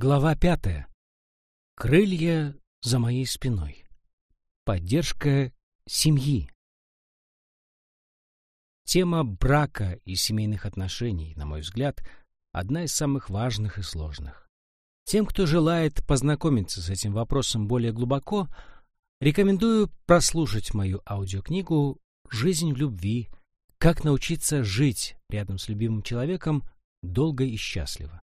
Глава пятая. Крылья за моей спиной. Поддержка семьи. Тема брака и семейных отношений, на мой взгляд, одна из самых важных и сложных. Тем, кто желает познакомиться с этим вопросом более глубоко, рекомендую прослушать мою аудиокнигу «Жизнь в любви. Как научиться жить рядом с любимым человеком долго и счастливо».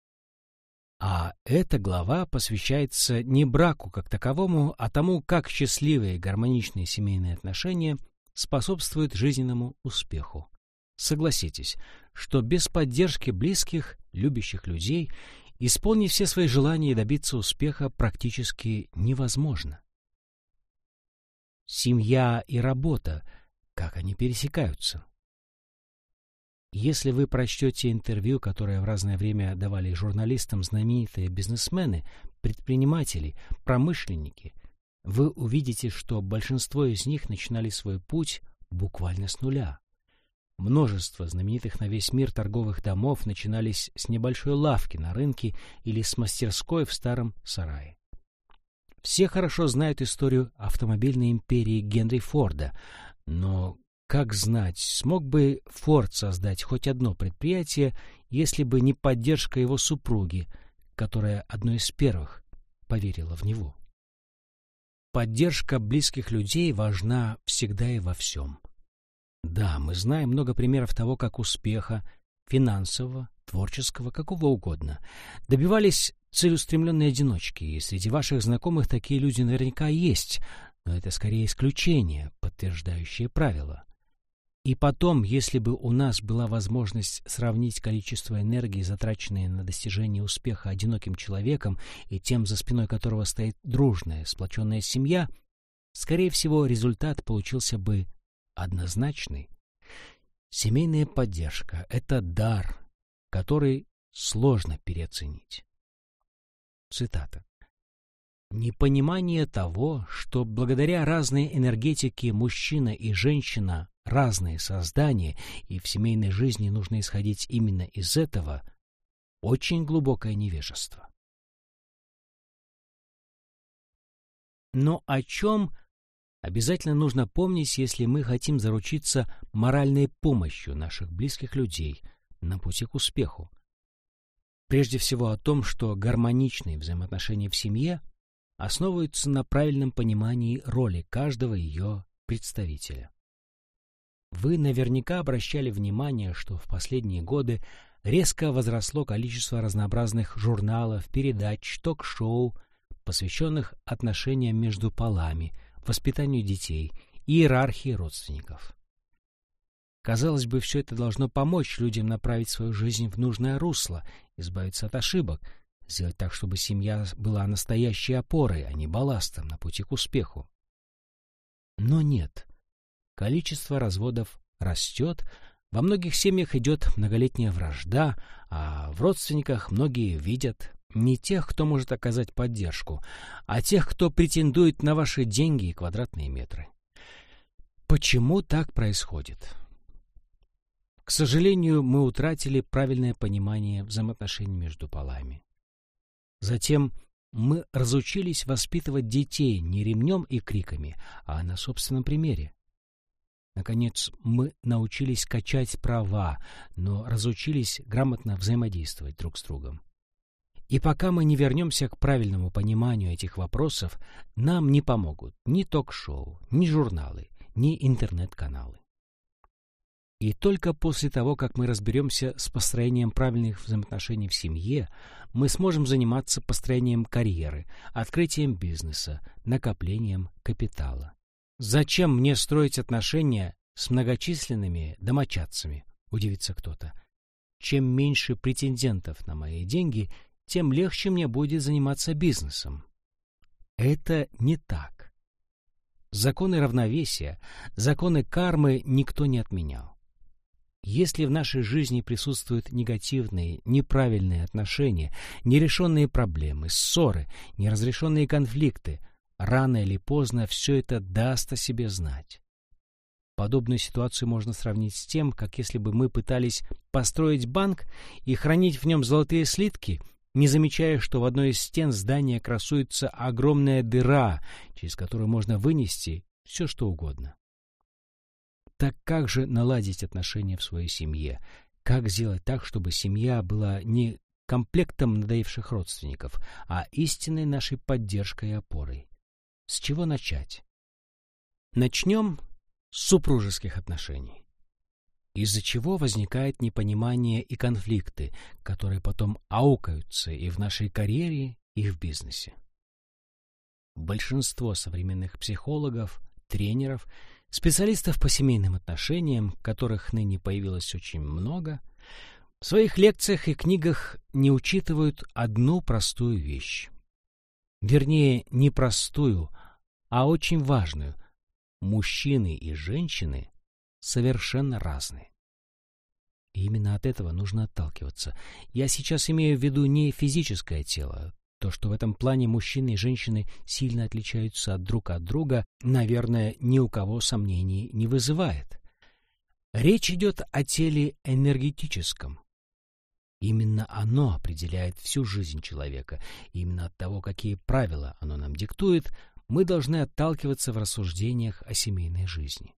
А эта глава посвящается не браку как таковому, а тому, как счастливые гармоничные семейные отношения способствуют жизненному успеху. Согласитесь, что без поддержки близких, любящих людей исполнить все свои желания и добиться успеха практически невозможно. Семья и работа, как они пересекаются? Если вы прочтете интервью, которое в разное время давали журналистам знаменитые бизнесмены, предприниматели, промышленники, вы увидите, что большинство из них начинали свой путь буквально с нуля. Множество знаменитых на весь мир торговых домов начинались с небольшой лавки на рынке или с мастерской в старом сарае. Все хорошо знают историю автомобильной империи Генри Форда, но как знать, смог бы Форд создать хоть одно предприятие, если бы не поддержка его супруги, которая одной из первых поверила в него. Поддержка близких людей важна всегда и во всем. Да, мы знаем много примеров того, как успеха, финансового, творческого, какого угодно, добивались целеустремленные одиночки, и среди ваших знакомых такие люди наверняка есть, но это скорее исключение, подтверждающее правило. И потом, если бы у нас была возможность сравнить количество энергии, затраченной на достижение успеха одиноким человеком и тем, за спиной которого стоит дружная, сплоченная семья, скорее всего, результат получился бы однозначный. Семейная поддержка — это дар, который сложно переоценить. Цитата. Непонимание того, что благодаря разной энергетике мужчина и женщина разные создания, и в семейной жизни нужно исходить именно из этого, очень глубокое невежество. Но о чем обязательно нужно помнить, если мы хотим заручиться моральной помощью наших близких людей на пути к успеху? Прежде всего о том, что гармоничные взаимоотношения в семье основываются на правильном понимании роли каждого ее представителя. Вы наверняка обращали внимание, что в последние годы резко возросло количество разнообразных журналов, передач, ток-шоу, посвященных отношениям между полами, воспитанию детей, иерархии родственников. Казалось бы, все это должно помочь людям направить свою жизнь в нужное русло, избавиться от ошибок, сделать так, чтобы семья была настоящей опорой, а не балластом на пути к успеху. Но нет. Количество разводов растет, во многих семьях идет многолетняя вражда, а в родственниках многие видят не тех, кто может оказать поддержку, а тех, кто претендует на ваши деньги и квадратные метры. Почему так происходит? К сожалению, мы утратили правильное понимание взаимоотношений между полами. Затем мы разучились воспитывать детей не ремнем и криками, а на собственном примере. Наконец, мы научились качать права, но разучились грамотно взаимодействовать друг с другом. И пока мы не вернемся к правильному пониманию этих вопросов, нам не помогут ни ток-шоу, ни журналы, ни интернет-каналы. И только после того, как мы разберемся с построением правильных взаимоотношений в семье, мы сможем заниматься построением карьеры, открытием бизнеса, накоплением капитала. Зачем мне строить отношения с многочисленными домочадцами, удивится кто-то. Чем меньше претендентов на мои деньги, тем легче мне будет заниматься бизнесом. Это не так. Законы равновесия, законы кармы никто не отменял. Если в нашей жизни присутствуют негативные, неправильные отношения, нерешенные проблемы, ссоры, неразрешенные конфликты – Рано или поздно все это даст о себе знать. Подобную ситуацию можно сравнить с тем, как если бы мы пытались построить банк и хранить в нем золотые слитки, не замечая, что в одной из стен здания красуется огромная дыра, через которую можно вынести все, что угодно. Так как же наладить отношения в своей семье? Как сделать так, чтобы семья была не комплектом надоевших родственников, а истинной нашей поддержкой и опорой? С чего начать? Начнем с супружеских отношений из-за чего возникает непонимание и конфликты, которые потом аукаются и в нашей карьере, и в бизнесе. Большинство современных психологов, тренеров, специалистов по семейным отношениям, которых ныне появилось очень много, в своих лекциях и книгах не учитывают одну простую вещь. Вернее, не простую, а очень важную. Мужчины и женщины совершенно разные. И именно от этого нужно отталкиваться. Я сейчас имею в виду не физическое тело. То, что в этом плане мужчины и женщины сильно отличаются от друг от друга, наверное, ни у кого сомнений не вызывает. Речь идет о теле энергетическом. Именно оно определяет всю жизнь человека. именно от того, какие правила оно нам диктует, мы должны отталкиваться в рассуждениях о семейной жизни.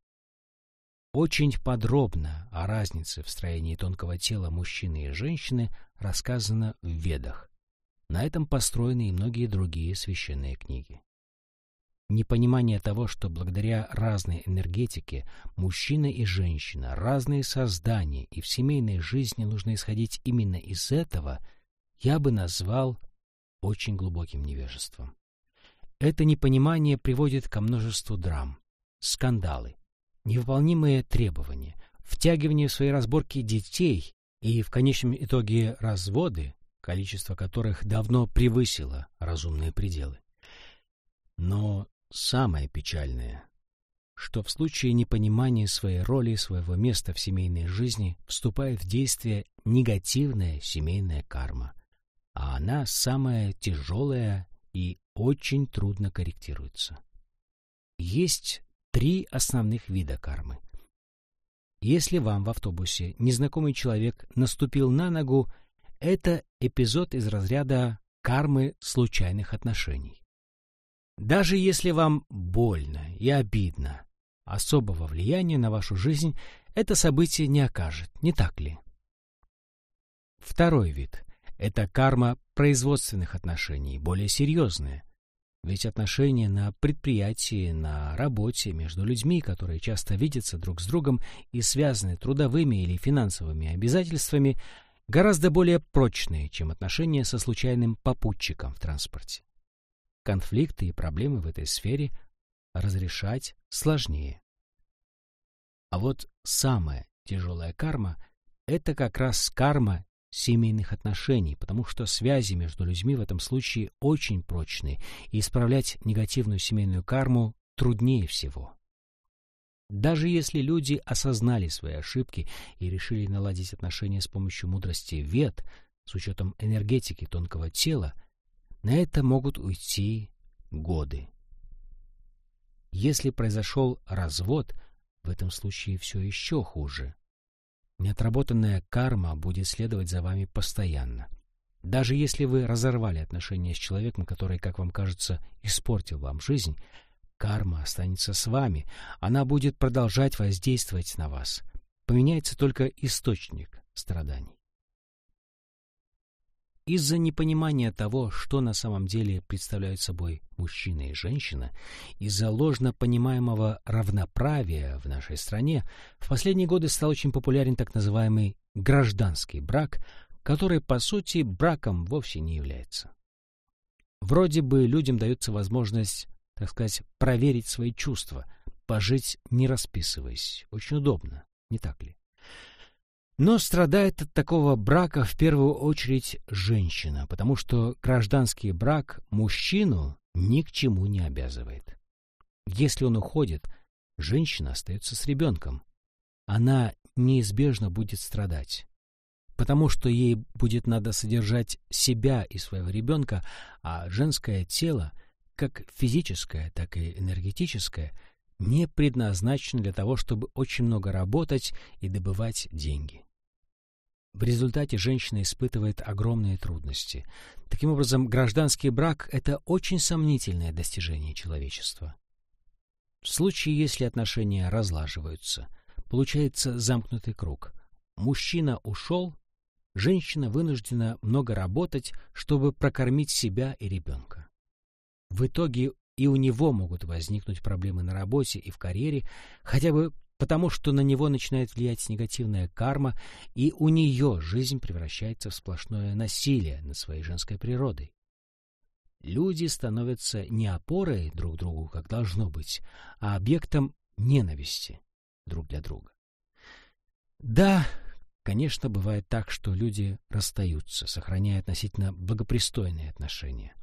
Очень подробно о разнице в строении тонкого тела мужчины и женщины рассказано в Ведах. На этом построены и многие другие священные книги. Непонимание того, что благодаря разной энергетике мужчина и женщина, разные создания, и в семейной жизни нужно исходить именно из этого, я бы назвал очень глубоким невежеством. Это непонимание приводит ко множеству драм, скандалы, невыполнимые требования, втягивание в свои разборки детей и, в конечном итоге, разводы, количество которых давно превысило разумные пределы. Но самое печальное, что в случае непонимания своей роли и своего места в семейной жизни вступает в действие негативная семейная карма, а она самая тяжелая и очень трудно корректируется. Есть три основных вида кармы. Если вам в автобусе незнакомый человек наступил на ногу, это эпизод из разряда кармы случайных отношений. Даже если вам больно и обидно, особого влияния на вашу жизнь это событие не окажет, не так ли? Второй вид – это карма производственных отношений, более серьезная, ведь отношения на предприятии, на работе между людьми, которые часто видятся друг с другом и связаны трудовыми или финансовыми обязательствами, гораздо более прочные, чем отношения со случайным попутчиком в транспорте. Конфликты и проблемы в этой сфере разрешать сложнее. А вот самая тяжелая карма – это как раз карма семейных отношений, потому что связи между людьми в этом случае очень прочные, и исправлять негативную семейную карму труднее всего. Даже если люди осознали свои ошибки и решили наладить отношения с помощью мудрости вет, с учетом энергетики тонкого тела, на это могут уйти годы. Если произошел развод, в этом случае все еще хуже. Неотработанная карма будет следовать за вами постоянно. Даже если вы разорвали отношения с человеком, который, как вам кажется, испортил вам жизнь, карма останется с вами, она будет продолжать воздействовать на вас. Поменяется только источник страданий. Из-за непонимания того, что на самом деле представляют собой мужчина и женщина, из-за ложно понимаемого равноправия в нашей стране, в последние годы стал очень популярен так называемый гражданский брак, который, по сути, браком вовсе не является. Вроде бы людям дается возможность, так сказать, проверить свои чувства, пожить не расписываясь. Очень удобно, не так ли? Но страдает от такого брака в первую очередь женщина, потому что гражданский брак мужчину ни к чему не обязывает. Если он уходит, женщина остается с ребенком. Она неизбежно будет страдать, потому что ей будет надо содержать себя и своего ребенка, а женское тело, как физическое, так и энергетическое, не предназначено для того, чтобы очень много работать и добывать деньги. В результате женщина испытывает огромные трудности, Таким образом, гражданский брак — это очень сомнительное достижение человечества. В случае, если отношения разлаживаются, получается замкнутый круг. Мужчина ушел, женщина вынуждена много работать, чтобы прокормить себя и ребенка. В итоге и у него могут возникнуть проблемы на работе и в карьере, хотя бы потому, что на него начинает влиять негативная карма, и у нее жизнь превращается в сплошное насилие над своей женской природой. Люди становятся не опорой друг другу, как должно быть, а объектом ненависти друг для друга. Да, конечно, бывает так, что люди расстаются, сохраняя относительно благопристойные отношения.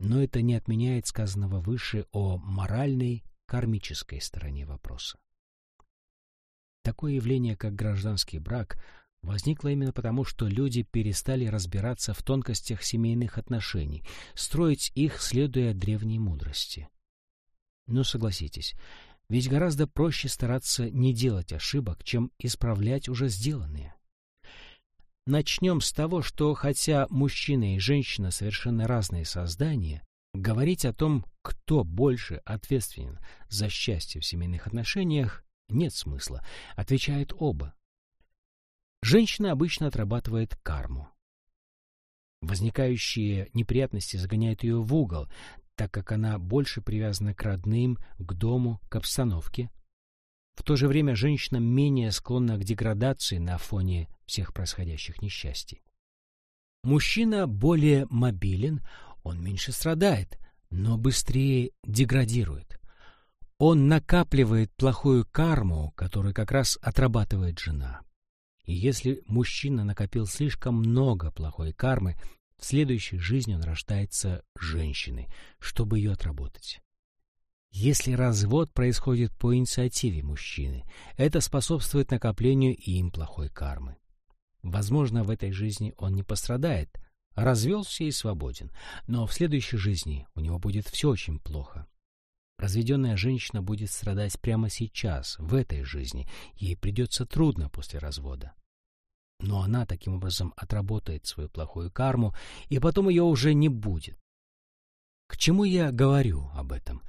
Но это не отменяет сказанного выше о моральной, кармической стороне вопроса. Такое явление, как гражданский брак, возникло именно потому, что люди перестали разбираться в тонкостях семейных отношений, строить их, следуя древней мудрости. Но согласитесь, ведь гораздо проще стараться не делать ошибок, чем исправлять уже сделанные. Начнем с того, что хотя мужчина и женщина совершенно разные создания, говорить о том, кто больше ответственен за счастье в семейных отношениях, нет смысла, отвечают оба. Женщина обычно отрабатывает карму. Возникающие неприятности загоняют ее в угол, так как она больше привязана к родным, к дому, к обстановке. В то же время женщина менее склонна к деградации на фоне всех происходящих несчастий. Мужчина более мобилен, он меньше страдает, но быстрее деградирует. Он накапливает плохую карму, которую как раз отрабатывает жена. И если мужчина накопил слишком много плохой кармы, в следующей жизни он рождается женщиной, чтобы ее отработать. Если развод происходит по инициативе мужчины, это способствует накоплению им плохой кармы. Возможно, в этой жизни он не пострадает, развелся и свободен, но в следующей жизни у него будет все очень плохо. Разведенная женщина будет страдать прямо сейчас, в этой жизни. Ей придется трудно после развода. Но она таким образом отработает свою плохую карму, и потом ее уже не будет. К чему я говорю об этом?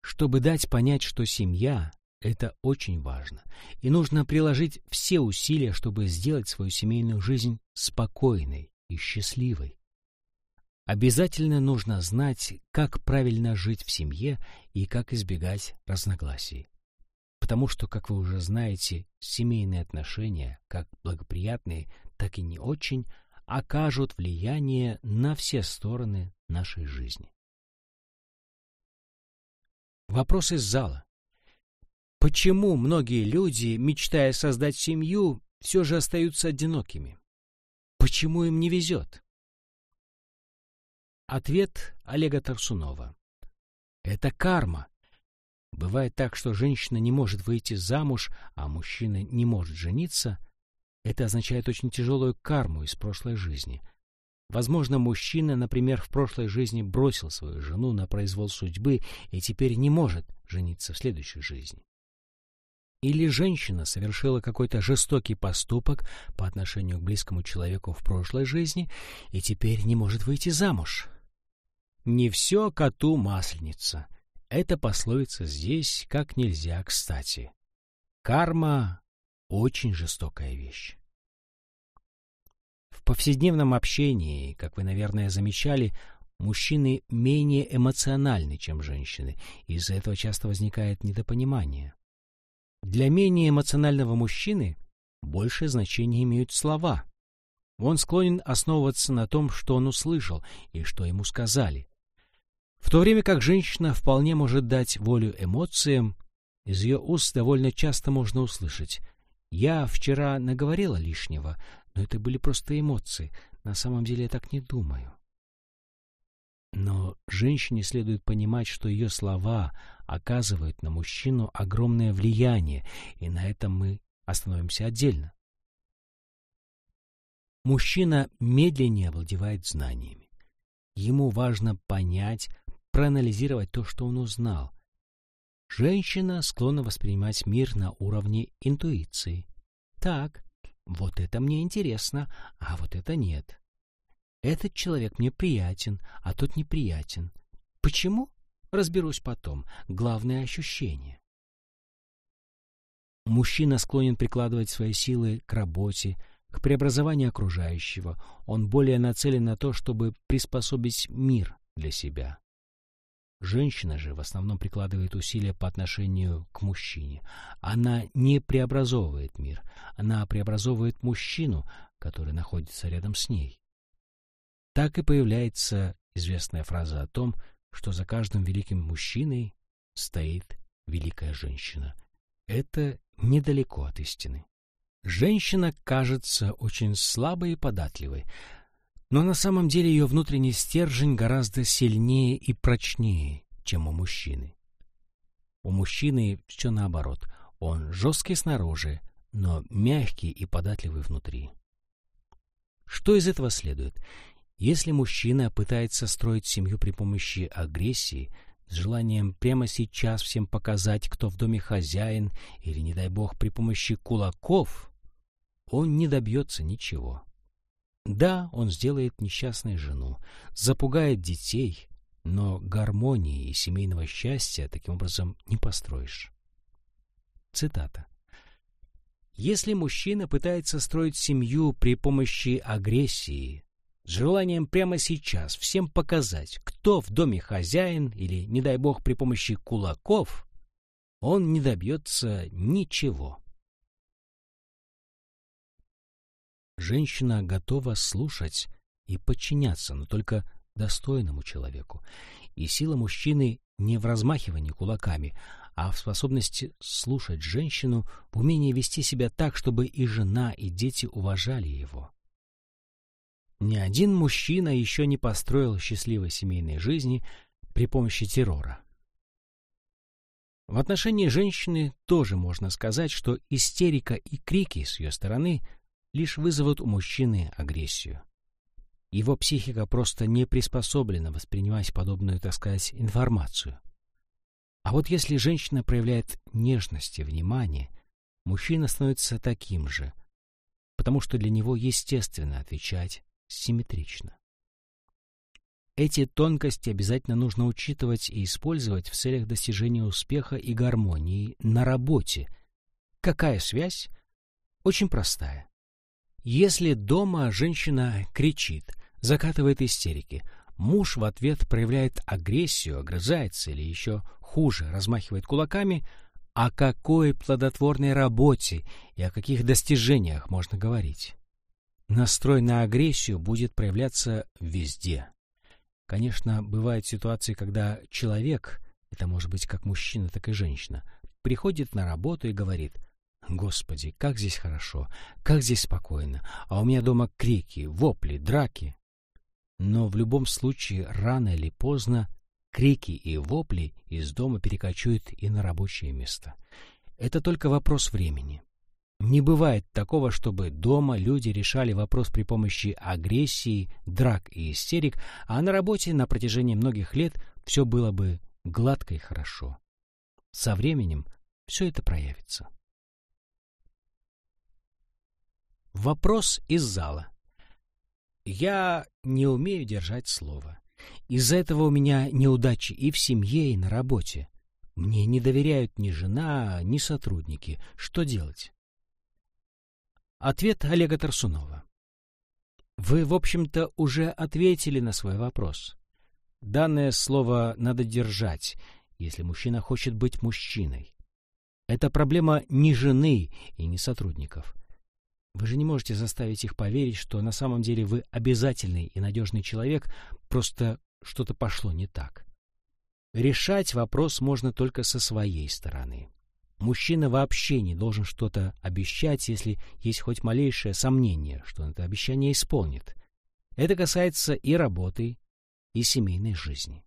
Чтобы дать понять, что семья — это очень важно, и нужно приложить все усилия, чтобы сделать свою семейную жизнь спокойной и счастливой. Обязательно нужно знать, как правильно жить в семье и как избегать разногласий. Потому что, как вы уже знаете, семейные отношения, как благоприятные, так и не очень, окажут влияние на все стороны нашей жизни. Вопрос из зала. Почему многие люди, мечтая создать семью, все же остаются одинокими? Почему им не везет? Ответ Олега Тарсунова. Это карма. Бывает так, что женщина не может выйти замуж, а мужчина не может жениться. Это означает очень тяжелую карму из прошлой жизни. Возможно, мужчина, например, в прошлой жизни бросил свою жену на произвол судьбы и теперь не может жениться в следующей жизни. Или женщина совершила какой-то жестокий поступок по отношению к близкому человеку в прошлой жизни и теперь не может выйти замуж. Не все коту масленица. Эта пословица здесь как нельзя кстати. Карма — очень жестокая вещь. В повседневном общении, как вы, наверное, замечали, мужчины менее эмоциональны, чем женщины, из-за этого часто возникает недопонимание. Для менее эмоционального мужчины большее значение имеют слова. Он склонен основываться на том, что он услышал и что ему сказали. В то время как женщина вполне может дать волю эмоциям, из ее уст довольно часто можно услышать «Я вчера наговорила лишнего, но это были просто эмоции, на самом деле я так не думаю». Но женщине следует понимать, что ее слова оказывают на мужчину огромное влияние, и на этом мы остановимся отдельно. Мужчина медленнее овладевает знаниями. Ему важно понять, проанализировать то, что он узнал. Женщина склонна воспринимать мир на уровне интуиции. Так, вот это мне интересно, а вот это нет. Этот человек мне приятен, а тот неприятен. Почему? Разберусь потом. Главное — ощущение. Мужчина склонен прикладывать свои силы к работе, к преобразованию окружающего. Он более нацелен на то, чтобы приспособить мир для себя. Женщина же в основном прикладывает усилия по отношению к мужчине. Она не преобразовывает мир, она преобразовывает мужчину, который находится рядом с ней. Так и появляется известная фраза о том, что за каждым великим мужчиной стоит великая женщина. Это недалеко от истины. Женщина кажется очень слабой и податливой, но на самом деле ее внутренний стержень гораздо сильнее и прочнее, чем у мужчины. У мужчины все наоборот. Он жесткий снаружи, но мягкий и податливый внутри. Что из этого следует? Если мужчина пытается строить семью при помощи агрессии, с желанием прямо сейчас всем показать, кто в доме хозяин, или, не дай бог, при помощи кулаков, он не добьется ничего. Да, он сделает несчастной жену, запугает детей, но гармонии и семейного счастья таким образом не построишь. Цитата. Если мужчина пытается строить семью при помощи агрессии, с желанием прямо сейчас всем показать, кто в доме хозяин или, не дай бог, при помощи кулаков, он не добьется ничего. Женщина готова слушать и подчиняться, но только достойному человеку. И сила мужчины не в размахивании кулаками, а в способности слушать женщину, в умении вести себя так, чтобы и жена, и дети уважали его. Ни один мужчина еще не построил счастливой семейной жизни при помощи террора. В отношении женщины тоже можно сказать, что истерика и крики с ее стороны лишь вызовут у мужчины агрессию. Его психика просто не приспособлена воспринимать подобную, так сказать, информацию. А вот если женщина проявляет нежность и внимание, мужчина становится таким же, потому что для него естественно отвечать симметрично. Эти тонкости обязательно нужно учитывать и использовать в целях достижения успеха и гармонии на работе. Какая связь? Очень простая. Если дома женщина кричит, закатывает истерики, муж в ответ проявляет агрессию, огрызается или еще хуже, размахивает кулаками, о какой плодотворной работе и о каких достижениях можно говорить? Настрой на агрессию будет проявляться везде. Конечно, бывают ситуации, когда человек, это может быть как мужчина, так и женщина, приходит на работу и говорит «Господи, как здесь хорошо, как здесь спокойно, а у меня дома крики, вопли, драки». Но в любом случае, рано или поздно, крики и вопли из дома перекочуют и на рабочее место. Это только вопрос времени. Не бывает такого, чтобы дома люди решали вопрос при помощи агрессии, драк и истерик, а на работе на протяжении многих лет все было бы гладко и хорошо. Со временем все это проявится. Вопрос из зала. Я не умею держать слово. Из-за этого у меня неудачи и в семье, и на работе. Мне не доверяют ни жена, ни сотрудники. Что делать? Ответ Олега Тарсунова. Вы, в общем-то, уже ответили на свой вопрос. Данное слово надо держать, если мужчина хочет быть мужчиной. Это проблема не жены и не сотрудников. Вы же не можете заставить их поверить, что на самом деле вы обязательный и надежный человек, просто что-то пошло не так. Решать вопрос можно только со своей стороны. Мужчина вообще не должен что-то обещать, если есть хоть малейшее сомнение, что он это обещание исполнит. Это касается и работы, и семейной жизни.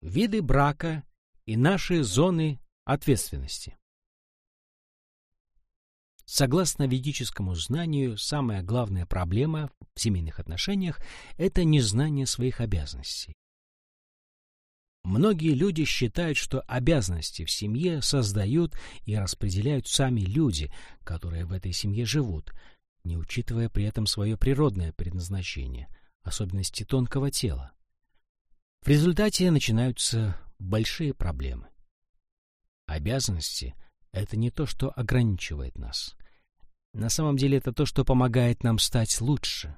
Виды брака и наши зоны ответственности. Согласно ведическому знанию, самая главная проблема в семейных отношениях – это незнание своих обязанностей. Многие люди считают, что обязанности в семье создают и распределяют сами люди, которые в этой семье живут. не учитывая при этом свое природное предназначение, особенности тонкого тела. В результате начинаются большие проблемы. Обязанности — это не то, что ограничивает нас. На самом деле это то, что помогает нам стать лучше.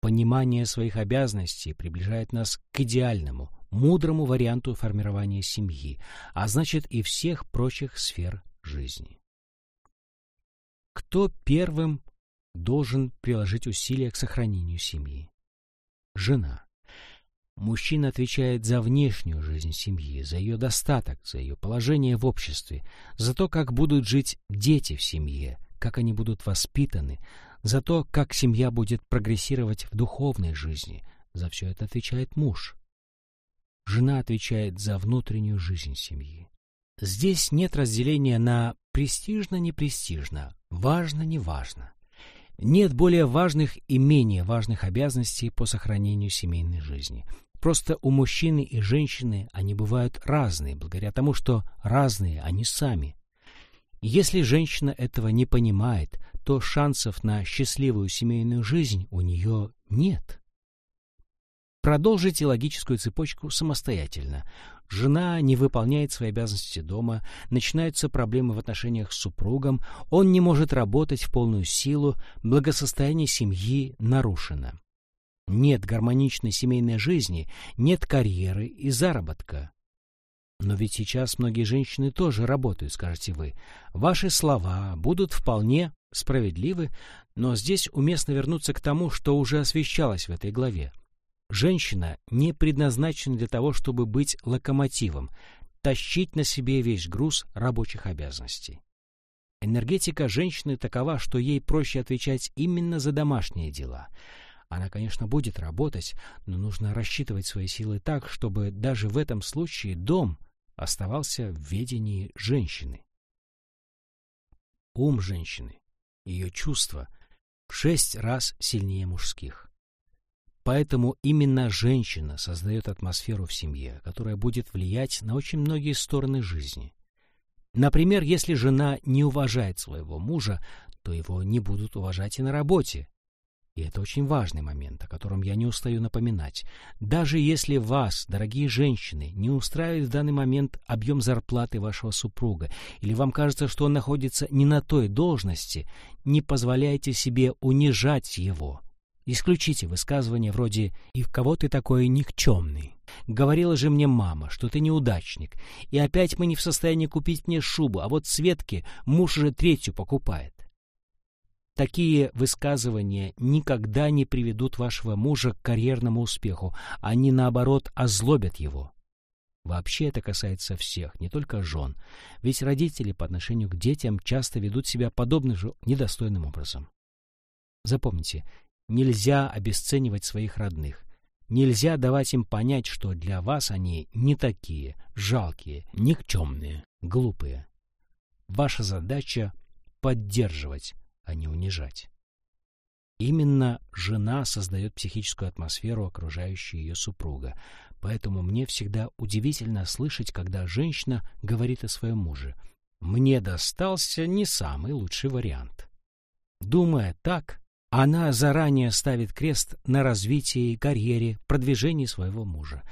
Понимание своих обязанностей приближает нас к идеальному, мудрому варианту формирования семьи, а значит и всех прочих сфер жизни. Кто первым должен приложить усилия к сохранению семьи? Жена. Мужчина отвечает за внешнюю жизнь семьи, за ее достаток, за ее положение в обществе, за то, как будут жить дети в семье, как они будут воспитаны, за то, как семья будет прогрессировать в духовной жизни. За все это отвечает муж. Жена отвечает за внутреннюю жизнь семьи. Здесь нет разделения на престижно-непрестижно, важно-неважно. Нет более важных и менее важных обязанностей по сохранению семейной жизни. Просто у мужчины и женщины они бывают разные, благодаря тому, что разные они сами. Если женщина этого не понимает, то шансов на счастливую семейную жизнь у нее нет. Продолжите логическую цепочку самостоятельно. Жена не выполняет свои обязанности дома, начинаются проблемы в отношениях с супругом, он не может работать в полную силу, благосостояние семьи нарушено. Нет гармоничной семейной жизни, нет карьеры и заработка. Но ведь сейчас многие женщины тоже работают, скажете вы. Ваши слова будут вполне справедливы, но здесь уместно вернуться к тому, что уже освещалось в этой главе. Женщина не предназначена для того, чтобы быть локомотивом, тащить на себе весь груз рабочих обязанностей. Энергетика женщины такова, что ей проще отвечать именно за домашние дела. Она, конечно, будет работать, но нужно рассчитывать свои силы так, чтобы даже в этом случае дом оставался в ведении женщины. Ум женщины, ее чувства в шесть раз сильнее мужских. Поэтому именно женщина создает атмосферу в семье, которая будет влиять на очень многие стороны жизни. Например, если жена не уважает своего мужа, то его не будут уважать и на работе. И это очень важный момент, о котором я не устаю напоминать. Даже если вас, дорогие женщины, не устраивает в данный момент объем зарплаты вашего супруга, или вам кажется, что он находится не на той должности, не позволяйте себе унижать его – Исключите высказывания вроде «И в кого ты такой никчемный?» Говорила же мне мама, что ты неудачник, и опять мы не в состоянии купить мне шубу, а вот Светке муж уже третью покупает. Такие высказывания никогда не приведут вашего мужа к карьерному успеху, они, наоборот, озлобят его. Вообще это касается всех, не только жен, ведь родители по отношению к детям часто ведут себя подобным же недостойным образом. Запомните, Нельзя обесценивать своих родных. Нельзя давать им понять, что для вас они не такие, жалкие, никчемные, глупые. Ваша задача — поддерживать, а не унижать. Именно жена создает психическую атмосферу, окружающую ее супруга. Поэтому мне всегда удивительно слышать, когда женщина говорит о своем муже. «Мне достался не самый лучший вариант». Думая так, она заранее ставит крест на развитии, карьере, продвижении своего мужа.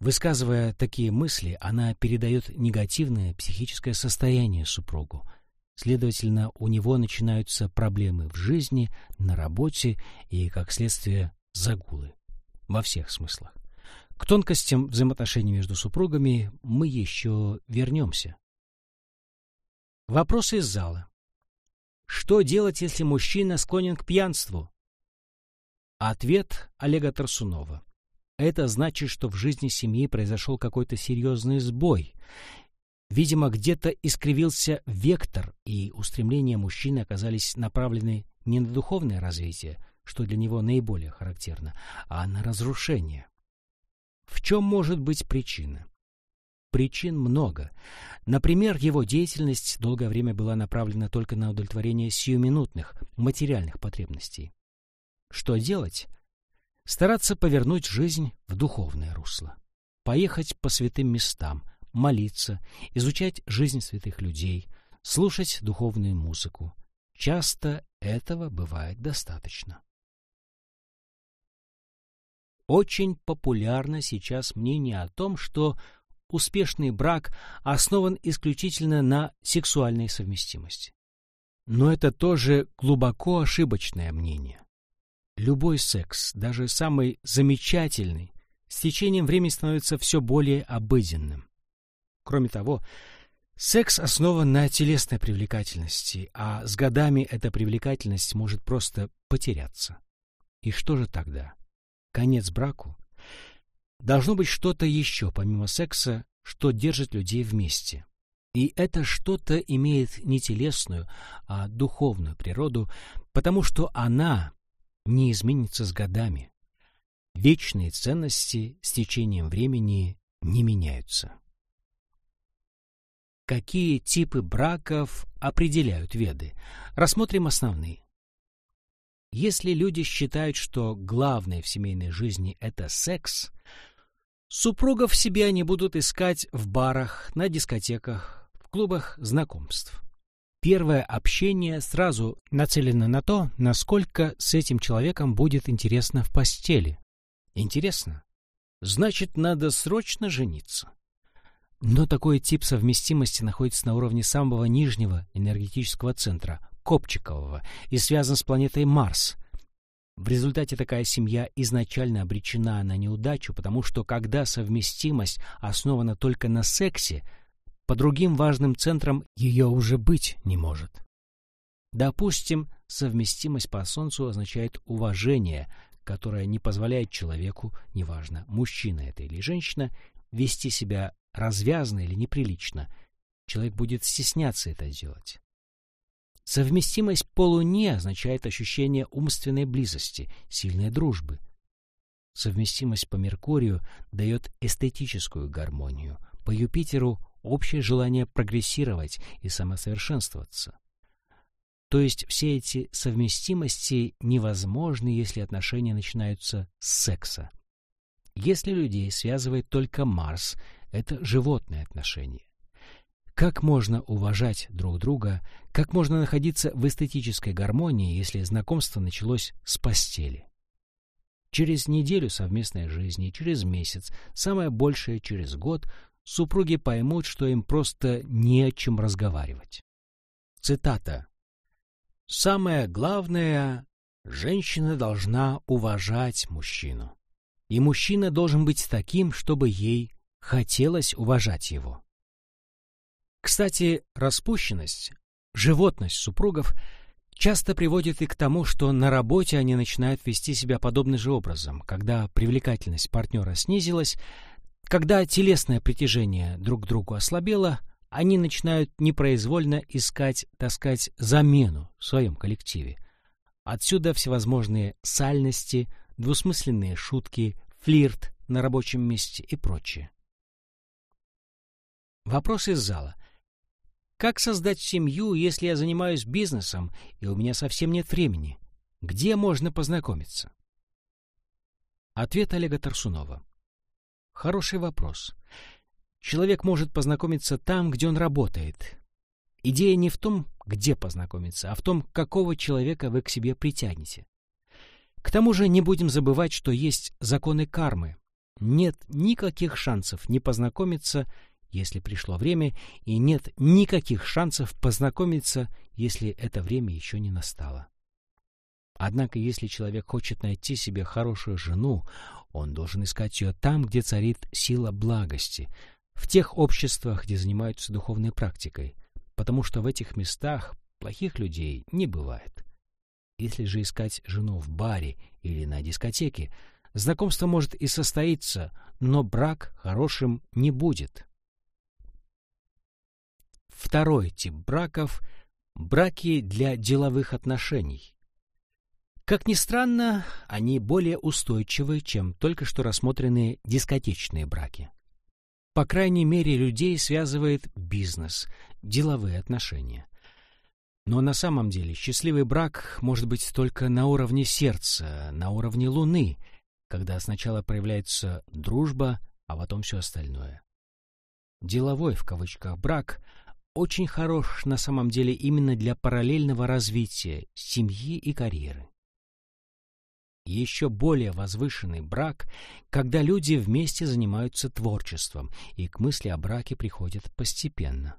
Высказывая такие мысли, она передает негативное психическое состояние супругу. Следовательно, у него начинаются проблемы в жизни, на работе и, как следствие, загулы. Во всех смыслах. К тонкостям взаимоотношений между супругами мы еще вернемся. Вопросы из зала. Что делать, если мужчина склонен к пьянству? Ответ Олега Тарсунова. Это значит, что в жизни семьи произошел какой-то серьезный сбой. Видимо, где-то искривился вектор, и устремления мужчины оказались направлены не на духовное развитие, что для него наиболее характерно, а на разрушение. В чем может быть причина? Причин много. Например, его деятельность долгое время была направлена только на удовлетворение сиюминутных, материальных потребностей. Что делать? Стараться повернуть жизнь в духовное русло. Поехать по святым местам, молиться, изучать жизнь святых людей, слушать духовную музыку. Часто этого бывает достаточно. Очень популярно сейчас мнение о том, что успешный брак основан исключительно на сексуальной совместимости. Но это тоже глубоко ошибочное мнение. Любой секс, даже самый замечательный, с течением времени становится все более обыденным. Кроме того, секс основан на телесной привлекательности, а с годами эта привлекательность может просто потеряться. И что же тогда? Конец браку? Должно быть что-то еще, помимо секса, что держит людей вместе. И это что-то имеет не телесную, а духовную природу, потому что она не изменится с годами. Вечные ценности с течением времени не меняются. Какие типы браков определяют веды? Рассмотрим основные. Если люди считают, что главное в семейной жизни – это секс, супругов себе они будут искать в барах, на дискотеках, в клубах знакомств. Первое общение сразу нацелено на то, насколько с этим человеком будет интересно в постели. Интересно? Значит, надо срочно жениться. Но такой тип совместимости находится на уровне самого нижнего энергетического центра, Копчикового, и связан с планетой Марс. В результате такая семья изначально обречена на неудачу, потому что когда совместимость основана только на сексе – по другим важным центрам ее уже быть не может. Допустим, совместимость по Солнцу означает уважение, которое не позволяет человеку, неважно, мужчина это или женщина, вести себя развязно или неприлично. Человек будет стесняться это делать. Совместимость по Луне означает ощущение умственной близости, сильной дружбы. Совместимость по Меркурию дает эстетическую гармонию, по Юпитеру общее желание прогрессировать и самосовершенствоваться. То есть все эти совместимости невозможны, если отношения начинаются с секса. Если людей связывает только Марс, это животные отношения. Как можно уважать друг друга, как можно находиться в эстетической гармонии, если знакомство началось с постели? Через неделю совместной жизни, через месяц, самое большее через год супруги поймут, что им просто не о чем разговаривать. Цитата. «Самое главное, женщина должна уважать мужчину. И мужчина должен быть таким, чтобы ей хотелось уважать его». Кстати, распущенность, животность супругов часто приводит и к тому, что на работе они начинают вести себя подобным же образом. Когда привлекательность партнера снизилась, когда телесное притяжение друг к другу ослабело, они начинают непроизвольно искать, таскать замену в своем коллективе. Отсюда всевозможные сальности, двусмысленные шутки, флирт на рабочем месте и прочее. Вопрос из зала. Как создать семью, если я занимаюсь бизнесом, и у меня совсем нет времени? Где можно познакомиться? Ответ Олега Тарсунова. Хороший вопрос. Человек может познакомиться там, где он работает. Идея не в том, где познакомиться, а в том, какого человека вы к себе притянете. К тому же не будем забывать, что есть законы кармы. Нет никаких шансов не познакомиться, если пришло время, и нет никаких шансов познакомиться, если это время еще не настало. Однако, если человек хочет найти себе хорошую жену, он должен искать ее там, где царит сила благости, в тех обществах, где занимаются духовной практикой, потому что в этих местах плохих людей не бывает. Если же искать жену в баре или на дискотеке, знакомство может и состоиться, но брак хорошим не будет. Второй тип браков – браки для деловых отношений. Как ни странно, они более устойчивы, чем только что рассмотренные дискотечные браки. По крайней мере, людей связывает бизнес, деловые отношения. Но на самом деле счастливый брак может быть только на уровне сердца, на уровне Луны, когда сначала проявляется дружба, а потом все остальное. Деловой, в кавычках, брак очень хорош на самом деле именно для параллельного развития семьи и карьеры. Еще более возвышенный брак, когда люди вместе занимаются творчеством и к мысли о браке приходят постепенно.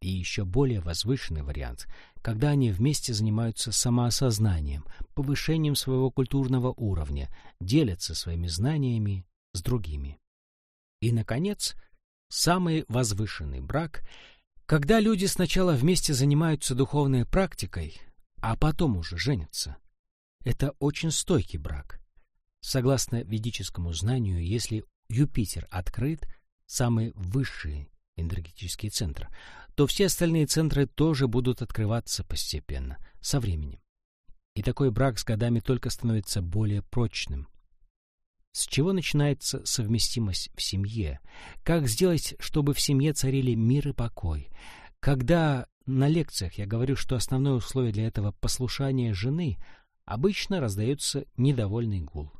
И еще более возвышенный вариант, когда они вместе занимаются самоосознанием, повышением своего культурного уровня, делятся своими знаниями с другими. И, наконец, самый возвышенный брак, когда люди сначала вместе занимаются духовной практикой, а потом уже женятся. Это очень стойкий брак. Согласно ведическому знанию, если Юпитер открыт, самый высший энергетический центр, то все остальные центры тоже будут открываться постепенно, со временем. И такой брак с годами только становится более прочным. С чего начинается совместимость в семье? Как сделать, чтобы в семье царили мир и покой? Когда на лекциях я говорю, что основное условие для этого послушание жены, обычно раздается недовольный гул.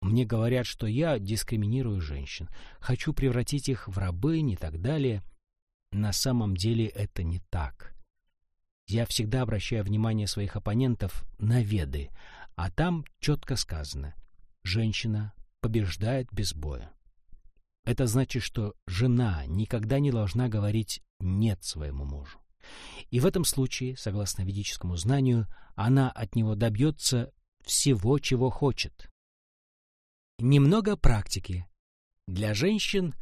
Мне говорят, что я дискриминирую женщин, хочу превратить их в рабынь и так далее. На самом деле это не так. Я всегда обращаю внимание своих оппонентов на веды, а там четко сказано — женщина побеждает без боя. Это значит, что жена никогда не должна говорить «нет» своему мужу. И в этом случае, согласно ведическому знанию, она от него добьется всего, чего хочет. Немного практики. Для женщин,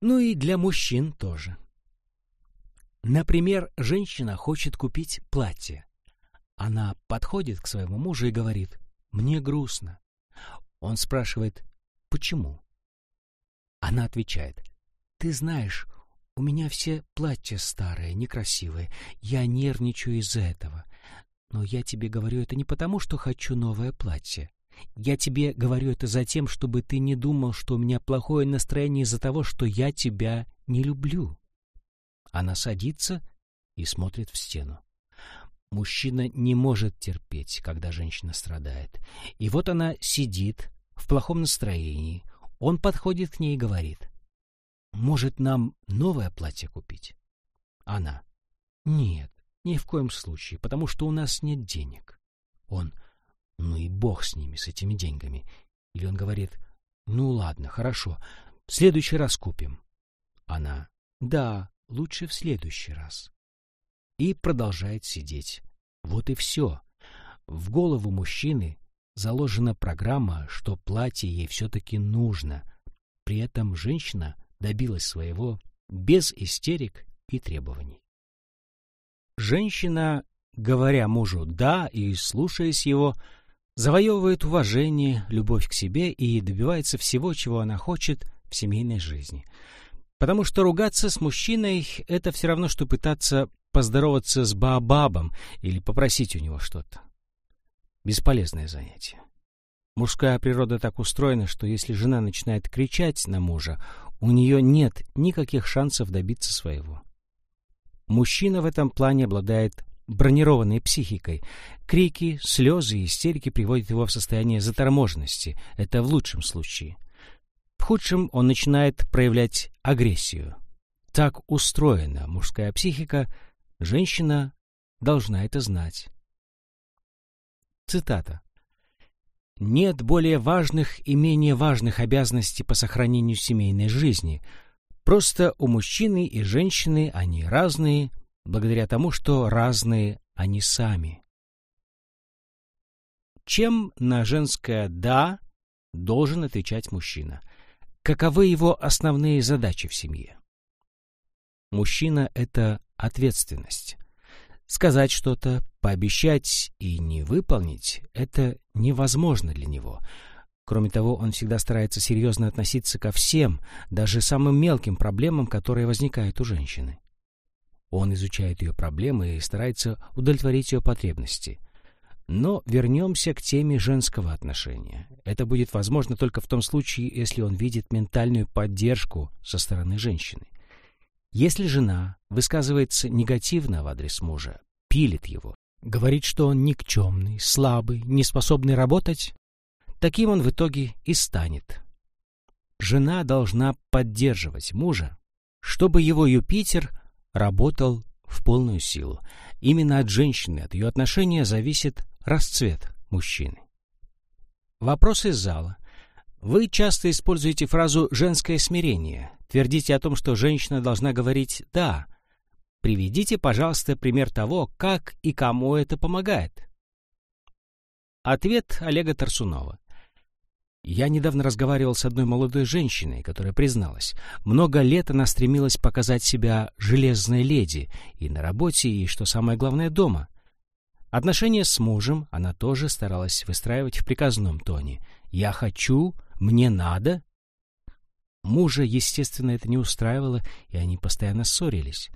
ну и для мужчин тоже. Например, женщина хочет купить платье. Она подходит к своему мужу и говорит «мне грустно, он спрашивает «Почему?». Она отвечает «Ты знаешь, у меня все платья старые, некрасивые. Я нервничаю из-за этого. Но я тебе говорю это не потому, что хочу новое платье. Я тебе говорю это за тем, чтобы ты не думал, что у меня плохое настроение из-за того, что я тебя не люблю». Она садится и смотрит в стену. Мужчина не может терпеть, когда женщина страдает. И вот она сидит в плохом настроении. Он подходит к ней и говорит. «Может, нам новое платье купить?» Она. «Нет, ни в коем случае, потому что у нас нет денег». Он. «Ну и бог с ними, с этими деньгами». Или он говорит. «Ну ладно, хорошо, в следующий раз купим». Она. «Да, лучше в следующий раз» и продолжает сидеть. Вот и все. В голову мужчины заложена программа, что платье ей все-таки нужно. При этом женщина добилась своего без истерик и требований. Женщина, говоря мужу «да» и слушаясь его, завоевывает уважение, любовь к себе и добивается всего, чего она хочет в семейной жизни. Потому что ругаться с мужчиной — это все равно, что пытаться поздороваться с Баобабом или попросить у него что-то. Бесполезное занятие. Мужская природа так устроена, что если жена начинает кричать на мужа, у нее нет никаких шансов добиться своего. Мужчина в этом плане обладает бронированной психикой. Крики, слезы и истерики приводят его в состояние заторможенности. Это в лучшем случае. В худшем он начинает проявлять агрессию. Так устроена мужская психика, Женщина должна это знать. Цитата. «Нет более важных и менее важных обязанностей по сохранению семейной жизни. Просто у мужчины и женщины они разные, благодаря тому, что разные они сами». Чем на женское «да» должен отвечать мужчина? Каковы его основные задачи в семье? Мужчина — это ответственность. Сказать что-то, пообещать и не выполнить — это невозможно для него. Кроме того, он всегда старается серьезно относиться ко всем, даже самым мелким проблемам, которые возникают у женщины. Он изучает ее проблемы и старается удовлетворить ее потребности. Но вернемся к теме женского отношения. Это будет возможно только в том случае, если он видит ментальную поддержку со стороны женщины. Если жена высказывается негативно в адрес мужа, пилит его, говорит, что он никчемный, слабый, неспособный работать, таким он в итоге и станет. Жена должна поддерживать мужа, чтобы его Юпитер работал в полную силу. Именно от женщины, от ее отношения зависит расцвет мужчины. Вопрос из зала. Вы часто используете фразу «женское смирение». Твердите о том, что женщина должна говорить «да». Приведите, пожалуйста, пример того, как и кому это помогает. Ответ Олега Тарсунова. Я недавно разговаривал с одной молодой женщиной, которая призналась. Много лет она стремилась показать себя железной леди и на работе, и, что самое главное, дома. Отношения с мужем она тоже старалась выстраивать в приказном тоне. «Я хочу», «мне надо». Мужа, естественно, это не устраивало, и они постоянно ссорились.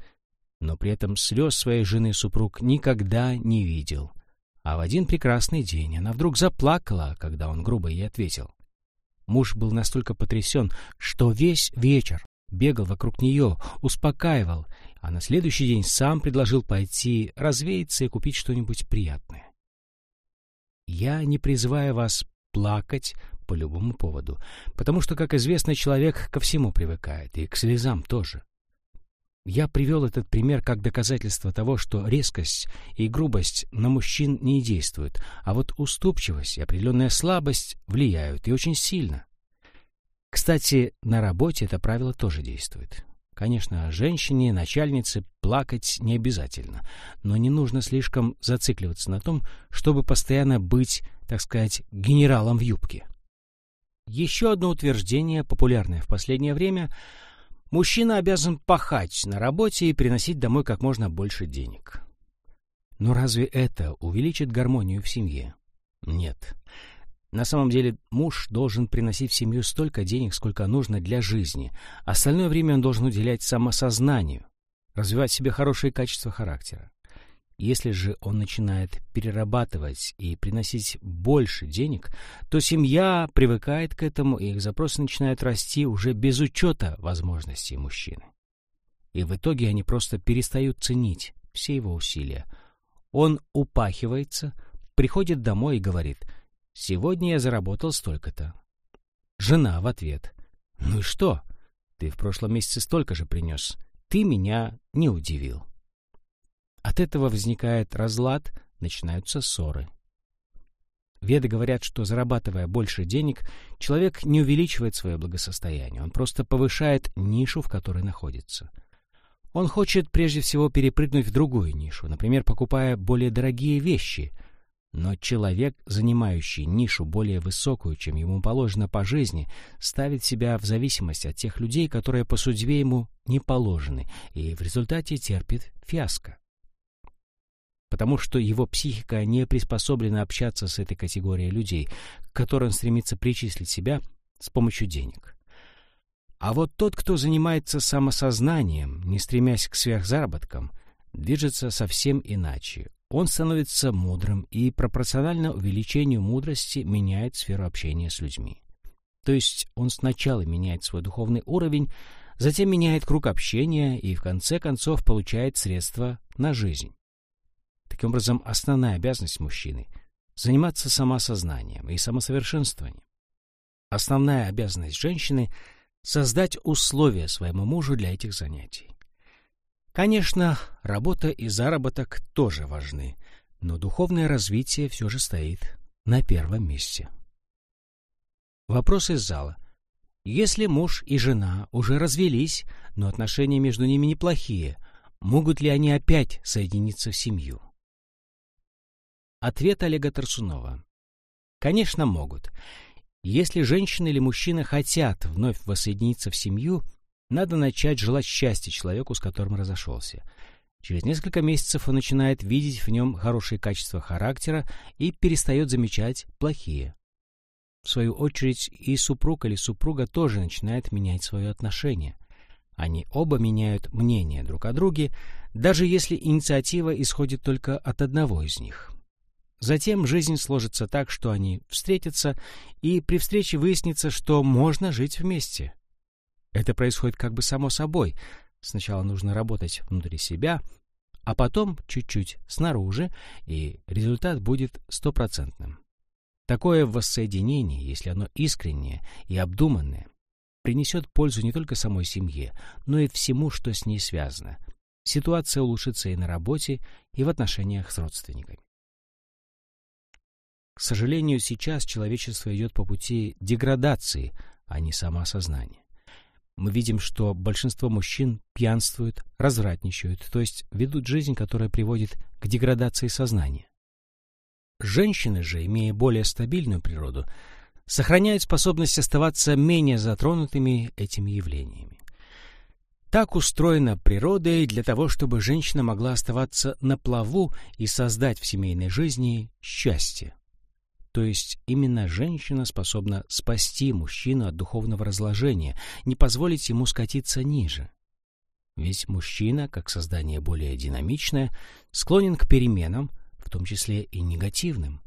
Но при этом слез своей жены супруг никогда не видел. А в один прекрасный день она вдруг заплакала, когда он грубо ей ответил. Муж был настолько потрясен, что весь вечер бегал вокруг нее, успокаивал, а на следующий день сам предложил пойти развеяться и купить что-нибудь приятное. Я не призываю вас плакать по любому поводу, потому что, как известно, человек ко всему привыкает, и к слезам тоже. Я привел этот пример как доказательство того, что резкость и грубость на мужчин не действуют, а вот уступчивость и определенная слабость влияют и очень сильно. Кстати, на работе это правило тоже действует. Конечно, женщине, начальнице плакать не обязательно, но не нужно слишком зацикливаться на том, чтобы постоянно быть, так сказать, генералом в юбке. Еще одно утверждение, популярное в последнее время — Мужчина обязан пахать на работе и приносить домой как можно больше денег. Но разве это увеличит гармонию в семье? Нет. На самом деле муж должен приносить в семью столько денег, сколько нужно для жизни. Остальное время он должен уделять самосознанию, развивать в себе хорошие качества характера. Если же он начинает перерабатывать и приносить больше денег, то семья привыкает к этому, и их запросы начинают расти уже без учета возможностей мужчины. И в итоге они просто перестают ценить все его усилия. Он упахивается, приходит домой и говорит «Сегодня я заработал столько-то». Жена в ответ «Ну и что? Ты в прошлом месяце столько же принес. Ты меня не удивил». От этого возникает разлад, начинаются ссоры. Веды говорят, что зарабатывая больше денег, человек не увеличивает свое благосостояние, он просто повышает нишу, в которой находится. Он хочет прежде всего перепрыгнуть в другую нишу, например, покупая более дорогие вещи. Но человек, занимающий нишу более высокую, чем ему положено по жизни, ставит себя в зависимость от тех людей, которые по судьбе ему не положены, и в результате терпит фиаско потому что его психика не приспособлена общаться с этой категорией людей, к которой он стремится причислить себя с помощью денег. А вот тот, кто занимается самосознанием, не стремясь к сверхзаработкам, движется совсем иначе. Он становится мудрым и пропорционально увеличению мудрости меняет сферу общения с людьми. То есть он сначала меняет свой духовный уровень, затем меняет круг общения и в конце концов получает средства на жизнь. Таким образом, основная обязанность мужчины — заниматься самосознанием и самосовершенствованием. Основная обязанность женщины — создать условия своему мужу для этих занятий. Конечно, работа и заработок тоже важны, но духовное развитие все же стоит на первом месте. Вопрос из зала. Если муж и жена уже развелись, но отношения между ними неплохие, могут ли они опять соединиться в семью? Ответ Олега Тарсунова. Конечно, могут. Если женщина или мужчина хотят вновь воссоединиться в семью, надо начать желать счастья человеку, с которым разошелся. Через несколько месяцев он начинает видеть в нем хорошие качества характера и перестает замечать плохие. В свою очередь и супруг или супруга тоже начинает менять свое отношение. Они оба меняют мнение друг о друге, даже если инициатива исходит только от одного из них. Затем жизнь сложится так, что они встретятся, и при встрече выяснится, что можно жить вместе. Это происходит как бы само собой. Сначала нужно работать внутри себя, а потом чуть-чуть снаружи, и результат будет стопроцентным. Такое воссоединение, если оно искреннее и обдуманное, принесет пользу не только самой семье, но и всему, что с ней связано. Ситуация улучшится и на работе, и в отношениях с родственниками. К сожалению, сейчас человечество идет по пути деградации, а не самоосознания. Мы видим, что большинство мужчин пьянствуют, развратничают, то есть ведут жизнь, которая приводит к деградации сознания. Женщины же, имея более стабильную природу, сохраняют способность оставаться менее затронутыми этими явлениями. Так устроена природа и для того, чтобы женщина могла оставаться на плаву и создать в семейной жизни счастье. То есть именно женщина способна спасти мужчину от духовного разложения, не позволить ему скатиться ниже. Ведь мужчина, как создание более динамичное, склонен к переменам, в том числе и негативным.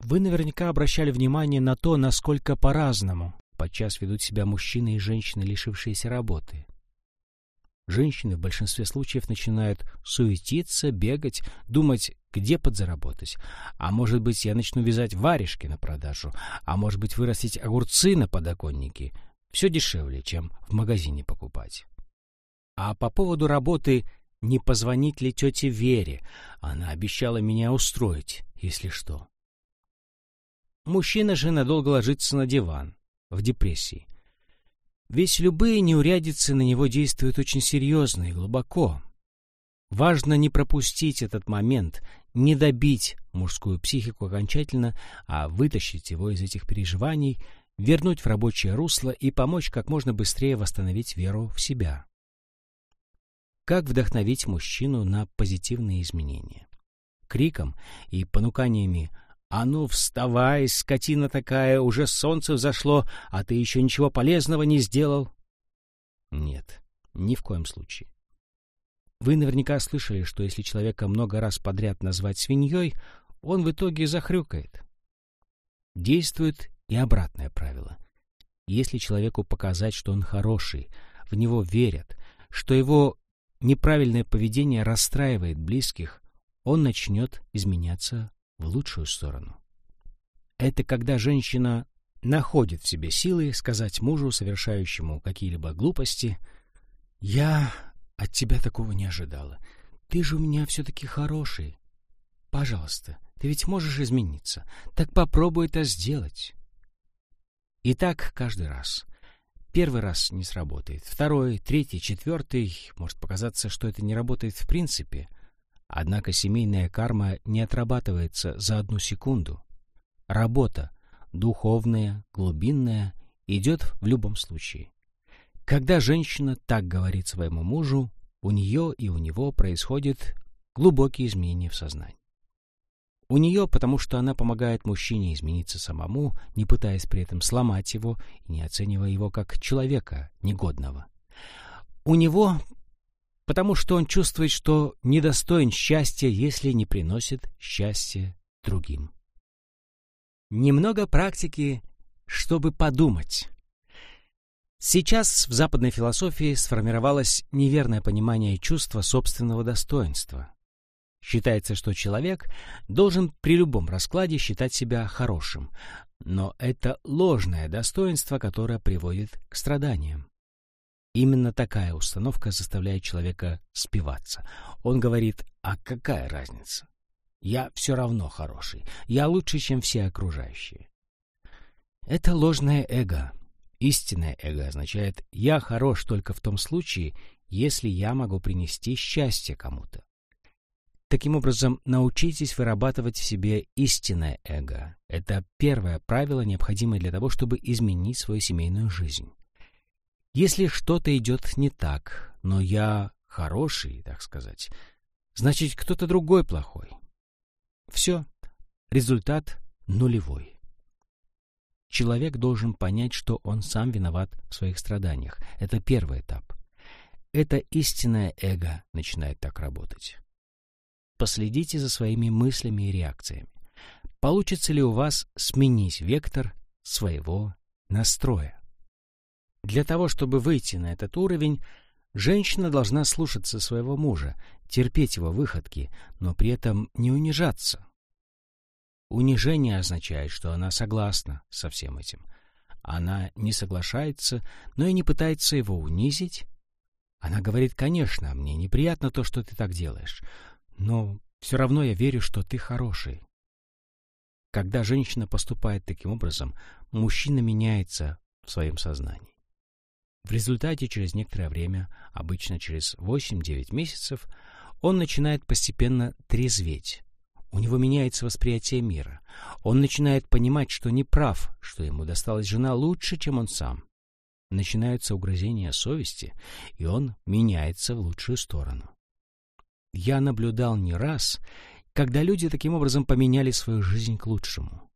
Вы наверняка обращали внимание на то, насколько по-разному подчас ведут себя мужчины и женщины, лишившиеся работы. Женщины в большинстве случаев начинают суетиться, бегать, думать, где подзаработать. А может быть, я начну вязать варежки на продажу, а может быть, вырастить огурцы на подоконнике. Все дешевле, чем в магазине покупать. А по поводу работы не позвонить ли тете Вере? Она обещала меня устроить, если что. Мужчина же надолго ложится на диван, в депрессии. Ведь любые неурядицы на него действуют очень серьезно и глубоко. Важно не пропустить этот момент, не добить мужскую психику окончательно, а вытащить его из этих переживаний, вернуть в рабочее русло и помочь как можно быстрее восстановить веру в себя. Как вдохновить мужчину на позитивные изменения? Криком и понуканиями «А ну, вставай, скотина такая, уже солнце взошло, а ты еще ничего полезного не сделал?» Нет, ни в коем случае. Вы наверняка слышали, что если человека много раз подряд назвать свиньей, он в итоге захрюкает. Действует и обратное правило. Если человеку показать, что он хороший, в него верят, что его неправильное поведение расстраивает близких, он начнет изменяться в лучшую сторону. Это когда женщина находит в себе силы сказать мужу, совершающему какие-либо глупости, «Я от тебя такого не ожидала. Ты же у меня все-таки хороший. Пожалуйста, ты ведь можешь измениться. Так попробуй это сделать». И так каждый раз. Первый раз не сработает, второй, третий, четвертый. Может показаться, что это не работает в принципе. Однако семейная карма не отрабатывается за одну секунду. Работа, духовная, глубинная, идет в любом случае. Когда женщина так говорит своему мужу, у нее и у него происходят глубокие изменения в сознании. У нее, потому что она помогает мужчине измениться самому, не пытаясь при этом сломать его и не оценивая его как человека негодного. У него, потому что он чувствует, что недостоин счастья, если не приносит счастья другим. Немного практики, чтобы подумать. Сейчас в западной философии сформировалось неверное понимание чувства собственного достоинства. Считается, что человек должен при любом раскладе считать себя хорошим, но это ложное достоинство, которое приводит к страданиям. Именно такая установка заставляет человека спиваться. Он говорит, а какая разница? Я все равно хороший, я лучше, чем все окружающие. Это ложное эго. Истинное эго означает «я хорош только в том случае, если я могу принести счастье кому-то». Таким образом, научитесь вырабатывать в себе истинное эго. Это первое правило, необходимое для того, чтобы изменить свою семейную жизнь. Если что-то идет не так, но я хороший, так сказать, значит, кто-то другой плохой. Все, результат нулевой. Человек должен понять, что он сам виноват в своих страданиях. Это первый этап. Это истинное эго начинает так работать. Последите за своими мыслями и реакциями. Получится ли у вас сменить вектор своего настроя? Для того, чтобы выйти на этот уровень, женщина должна слушаться своего мужа, терпеть его выходки, но при этом не унижаться. Унижение означает, что она согласна со всем этим. Она не соглашается, но и не пытается его унизить. Она говорит, конечно, мне неприятно то, что ты так делаешь, но все равно я верю, что ты хороший. Когда женщина поступает таким образом, мужчина меняется в своем сознании. В результате через некоторое время, обычно через 8-9 месяцев, он начинает постепенно трезветь. У него меняется восприятие мира. Он начинает понимать, что не прав, что ему досталась жена лучше, чем он сам. Начинаются угрызения совести, и он меняется в лучшую сторону. Я наблюдал не раз, когда люди таким образом поменяли свою жизнь к лучшему.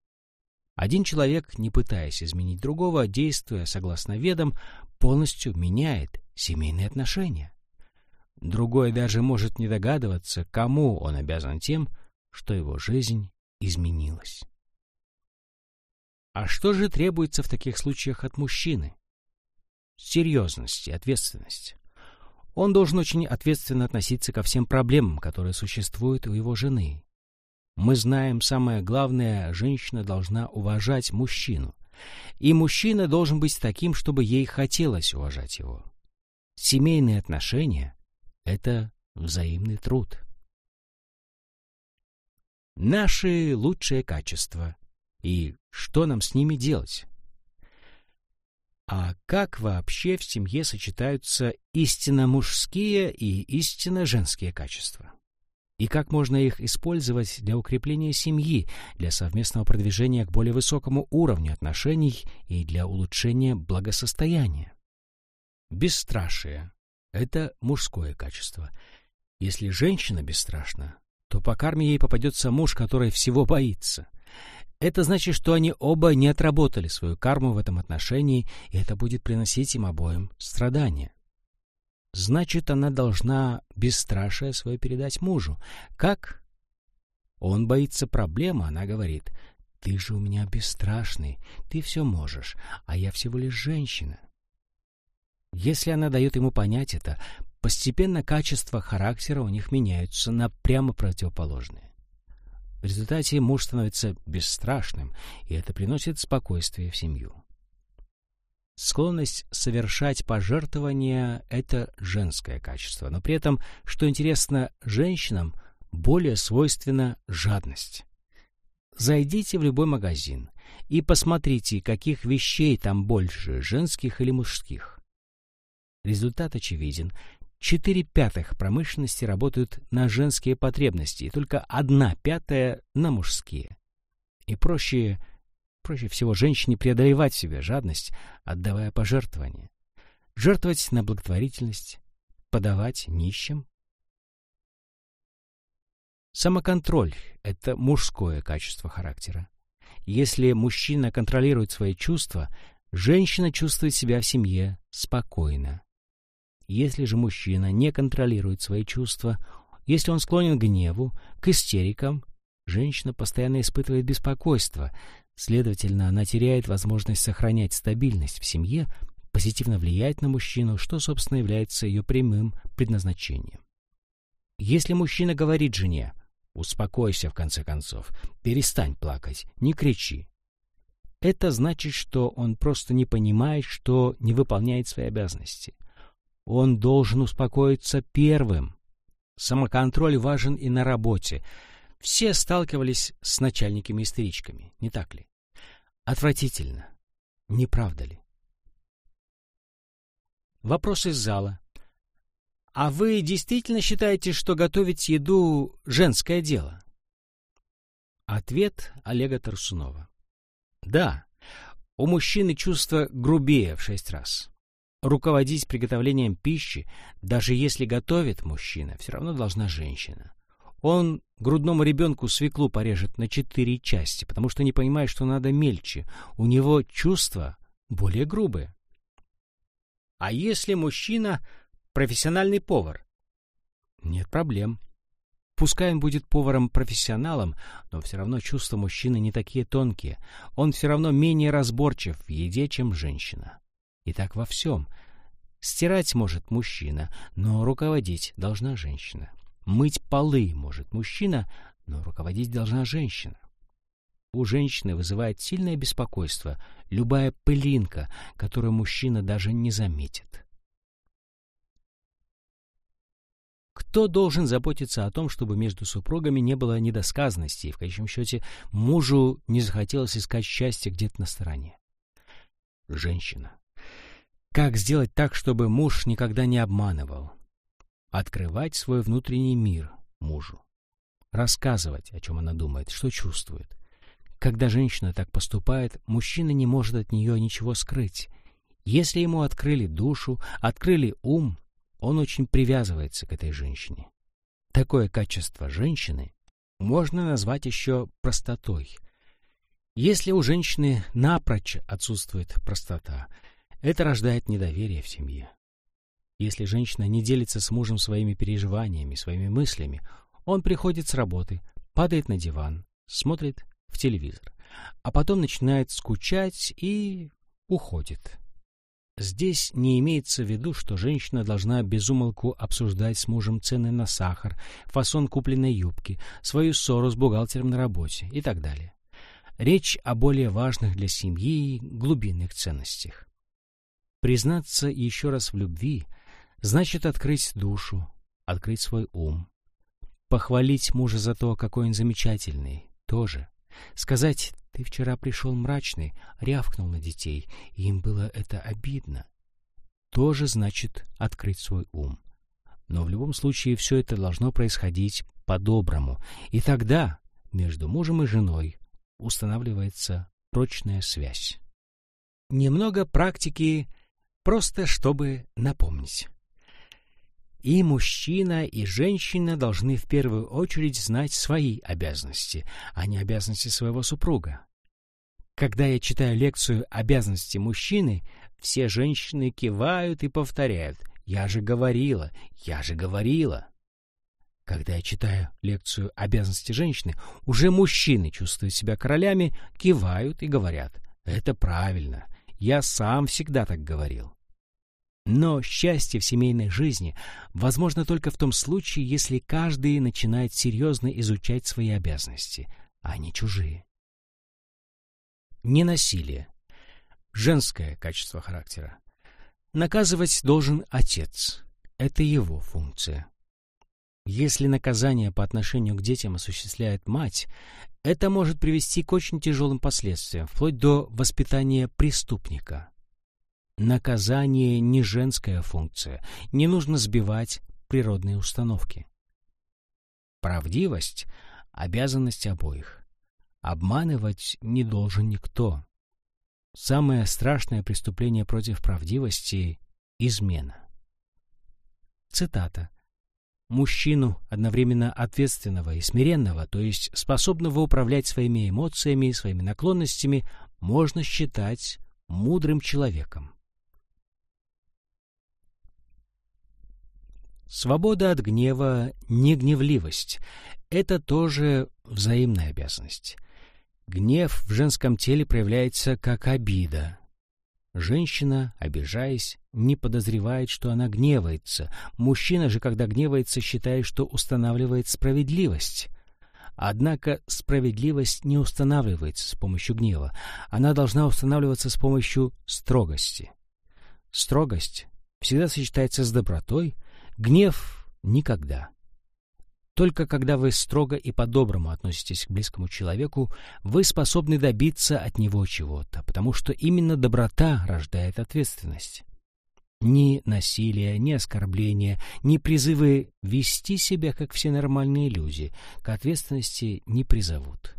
Один человек, не пытаясь изменить другого, действуя согласно ведам, полностью меняет семейные отношения. Другой даже может не догадываться, кому он обязан тем, что его жизнь изменилась. А что же требуется в таких случаях от мужчины? Серьезность и ответственность. Он должен очень ответственно относиться ко всем проблемам, которые существуют у его жены. Мы знаем, самое главное, женщина должна уважать мужчину. И мужчина должен быть таким, чтобы ей хотелось уважать его. Семейные отношения — это взаимный труд. Наши лучшие качества. И что нам с ними делать? А как вообще в семье сочетаются истинно мужские и истинно женские качества? И как можно их использовать для укрепления семьи, для совместного продвижения к более высокому уровню отношений и для улучшения благосостояния? Бесстрашие — это мужское качество. Если женщина бесстрашна, то по карме ей попадется муж, который всего боится — это значит, что они оба не отработали свою карму в этом отношении, и это будет приносить им обоим страдания. Значит, она должна бесстрашие свое передать мужу. Как? Он боится проблемы, она говорит, «Ты же у меня бесстрашный, ты все можешь, а я всего лишь женщина». Если она дает ему понять это, постепенно качества характера у них меняются на прямо противоположные. В результате муж становится бесстрашным, и это приносит спокойствие в семью. Склонность совершать пожертвования — это женское качество, но при этом, что интересно, женщинам более свойственна жадность. Зайдите в любой магазин и посмотрите, каких вещей там больше, женских или мужских. Результат очевиден. Четыре пятых промышленности работают на женские потребности, и только одна пятая — на мужские. И проще, проще всего женщине преодолевать в себе жадность, отдавая пожертвования. Жертвовать на благотворительность, подавать нищим. Самоконтроль — это мужское качество характера. Если мужчина контролирует свои чувства, женщина чувствует себя в семье спокойно. Если же мужчина не контролирует свои чувства, если он склонен к гневу, к истерикам, женщина постоянно испытывает беспокойство, следовательно, она теряет возможность сохранять стабильность в семье, позитивно влиять на мужчину, что, собственно, является ее прямым предназначением. Если мужчина говорит жене «Успокойся, в конце концов, перестань плакать, не кричи», это значит, что он просто не понимает, что не выполняет свои обязанности – он должен успокоиться первым. Самоконтроль важен и на работе. Все сталкивались с начальниками-истеричками, не так ли? Отвратительно. Не правда ли? Вопрос из зала. А вы действительно считаете, что готовить еду — женское дело? Ответ Олега Тарсунова. Да, у мужчины чувство грубее в шесть раз. Руководить приготовлением пищи, даже если готовит мужчина, все равно должна женщина. Он грудному ребенку свеклу порежет на четыре части, потому что не понимает, что надо мельче. У него чувства более грубые. А если мужчина профессиональный повар? Нет проблем. Пускай он будет поваром-профессионалом, но все равно чувства мужчины не такие тонкие. Он все равно менее разборчив в еде, чем женщина. И так во всем. Стирать может мужчина, но руководить должна женщина. Мыть полы может мужчина, но руководить должна женщина. у женщины вызывает сильное беспокойство любая пылинка, которую мужчина даже не заметит. Кто должен заботиться о том, чтобы между супругами не было недосказанности, и в конечном счете мужу не захотелось искать счастье где-то на стороне? Женщина. Как сделать так, чтобы муж никогда не обманывал? Открывать свой внутренний мир мужу. Рассказывать, о чем она думает, что чувствует. Когда женщина так поступает, мужчина не может от нее ничего скрыть. Если ему открыли душу, открыли ум, он очень привязывается к этой женщине. Такое качество женщины можно назвать еще простотой. Если у женщины напрочь отсутствует простота, это рождает недоверие в семье. Если женщина не делится с мужем своими переживаниями, своими мыслями, он приходит с работы, падает на диван, смотрит в телевизор, а потом начинает скучать и уходит. Здесь не имеется в виду, что женщина должна безумолку обсуждать с мужем цены на сахар, фасон купленной юбки, свою ссору с бухгалтером на работе и так далее. Речь о более важных для семьи глубинных ценностях. Признаться еще раз в любви значит открыть душу, открыть свой ум. Похвалить мужа за то, какой он замечательный, тоже. Сказать «ты вчера пришел мрачный», рявкнул на детей, и им было это обидно. Тоже значит открыть свой ум. Но в любом случае все это должно происходить по-доброму, и тогда между мужем и женой устанавливается прочная связь. Немного практики, просто чтобы напомнить. И мужчина, и женщина должны в первую очередь знать свои обязанности, а не обязанности своего супруга. Когда я читаю лекцию «Обязанности мужчины», все женщины кивают и повторяют «Я же говорила, я же говорила». Когда я читаю лекцию «Обязанности женщины», уже мужчины чувствуют себя королями, кивают и говорят «Это правильно, я сам всегда так говорил». Но счастье в семейной жизни возможно только в том случае, если каждый начинает серьезно изучать свои обязанности, а не чужие. Ненасилие. Женское качество характера. Наказывать должен отец. Это его функция. Если наказание по отношению к детям осуществляет мать, это может привести к очень тяжелым последствиям, вплоть до воспитания преступника. Наказание не женская функция, не нужно сбивать природные установки. Правдивость — обязанность обоих. Обманывать не должен никто. Самое страшное преступление против правдивости — измена. Цитата. Мужчину, одновременно ответственного и смиренного, то есть способного управлять своими эмоциями и своими наклонностями, можно считать мудрым человеком. Свобода от гнева, не гневливость — это тоже взаимная обязанность. Гнев в женском теле проявляется как обида. Женщина, обижаясь, не подозревает, что она гневается. Мужчина же, когда гневается, считает, что устанавливает справедливость. Однако справедливость не устанавливается с помощью гнева. Она должна устанавливаться с помощью строгости. Строгость всегда сочетается с добротой — Гнев — никогда. Только когда вы строго и по-доброму относитесь к близкому человеку, вы способны добиться от него чего-то, потому что именно доброта рождает ответственность. Ни насилие, ни оскорбления, ни призывы вести себя, как все нормальные люди, к ответственности не призовут.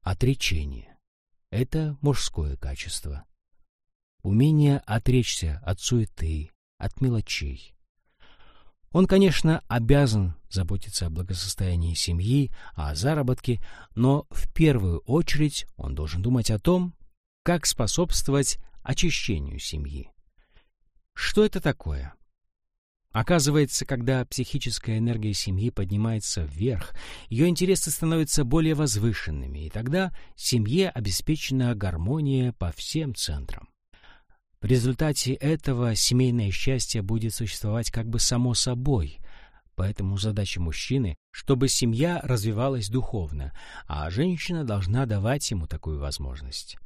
Отречение — это мужское качество. Умение отречься от суеты, от мелочей, он, конечно, обязан заботиться о благосостоянии семьи, о заработке, но в первую очередь он должен думать о том, как способствовать очищению семьи. Что это такое? Оказывается, когда психическая энергия семьи поднимается вверх, ее интересы становятся более возвышенными, и тогда семье обеспечена гармония по всем центрам. В результате этого семейное счастье будет существовать как бы само собой, Поэтому задача мужчины, чтобы семья развивалась духовно, а женщина должна давать ему такую возможность.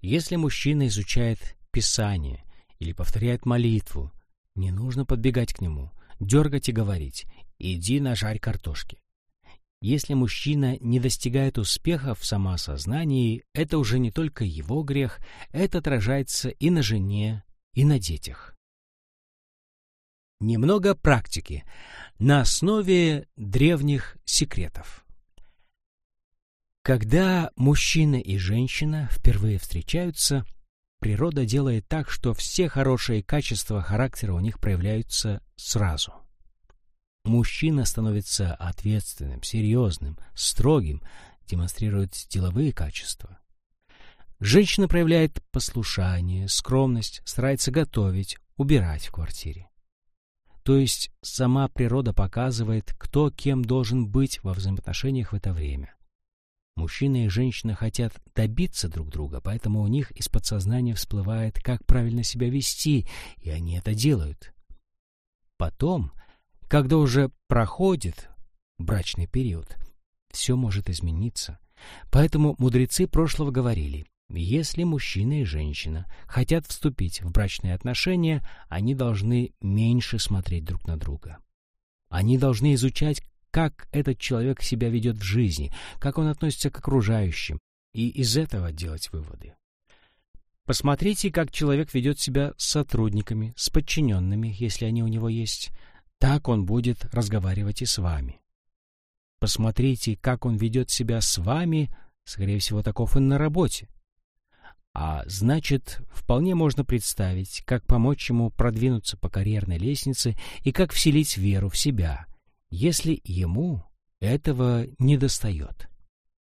Если мужчина изучает Писание или повторяет молитву, не нужно подбегать к нему, дергать и говорить «иди нажарь картошки». Если мужчина не достигает успеха в самоосознании, это уже не только его грех, это отражается и на жене, и на детях. Немного практики на основе древних секретов. Когда мужчина и женщина впервые встречаются, природа делает так, что все хорошие качества характера у них проявляются сразу. Мужчина становится ответственным, серьезным, строгим, демонстрирует деловые качества. Женщина проявляет послушание, скромность, старается готовить, убирать в квартире. То есть сама природа показывает, кто кем должен быть во взаимоотношениях в это время. Мужчина и женщина хотят добиться друг друга, поэтому у них из подсознания всплывает, как правильно себя вести, и они это делают. Потом, когда уже проходит брачный период, все может измениться. Поэтому мудрецы прошлого говорили, если мужчина и женщина хотят вступить в брачные отношения, они должны меньше смотреть друг на друга. Они должны изучать, как этот человек себя ведет в жизни, как он относится к окружающим, и из этого делать выводы. Посмотрите, как человек ведет себя с сотрудниками, с подчиненными, если они у него есть. Так он будет разговаривать и с вами. Посмотрите, как он ведет себя с вами, скорее всего, таков и на работе. А значит, вполне можно представить, как помочь ему продвинуться по карьерной лестнице и как вселить веру в себя, если ему этого недостает.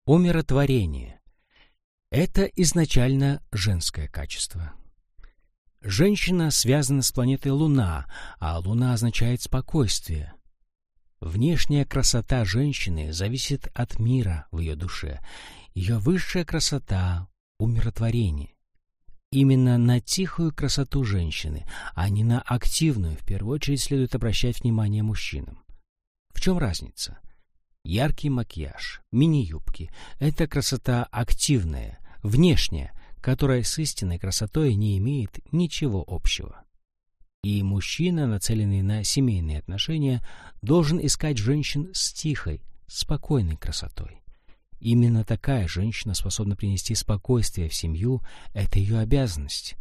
Умиротворение — это изначально женское качество. Женщина связана с планетой Луна, а Луна означает спокойствие. Внешняя красота женщины зависит от мира в ее душе. Ее высшая красота умиротворение. Именно на тихую красоту женщины, а не на активную, в первую очередь следует обращать внимание мужчинам. В чем разница? Яркий макияж, мини-юбки — это красота активная, внешняя, которая с истинной красотой не имеет ничего общего. И мужчина, нацеленный на семейные отношения, должен искать женщин с тихой, спокойной красотой. Именно такая женщина способна принести спокойствие в семью, это ее обязанность.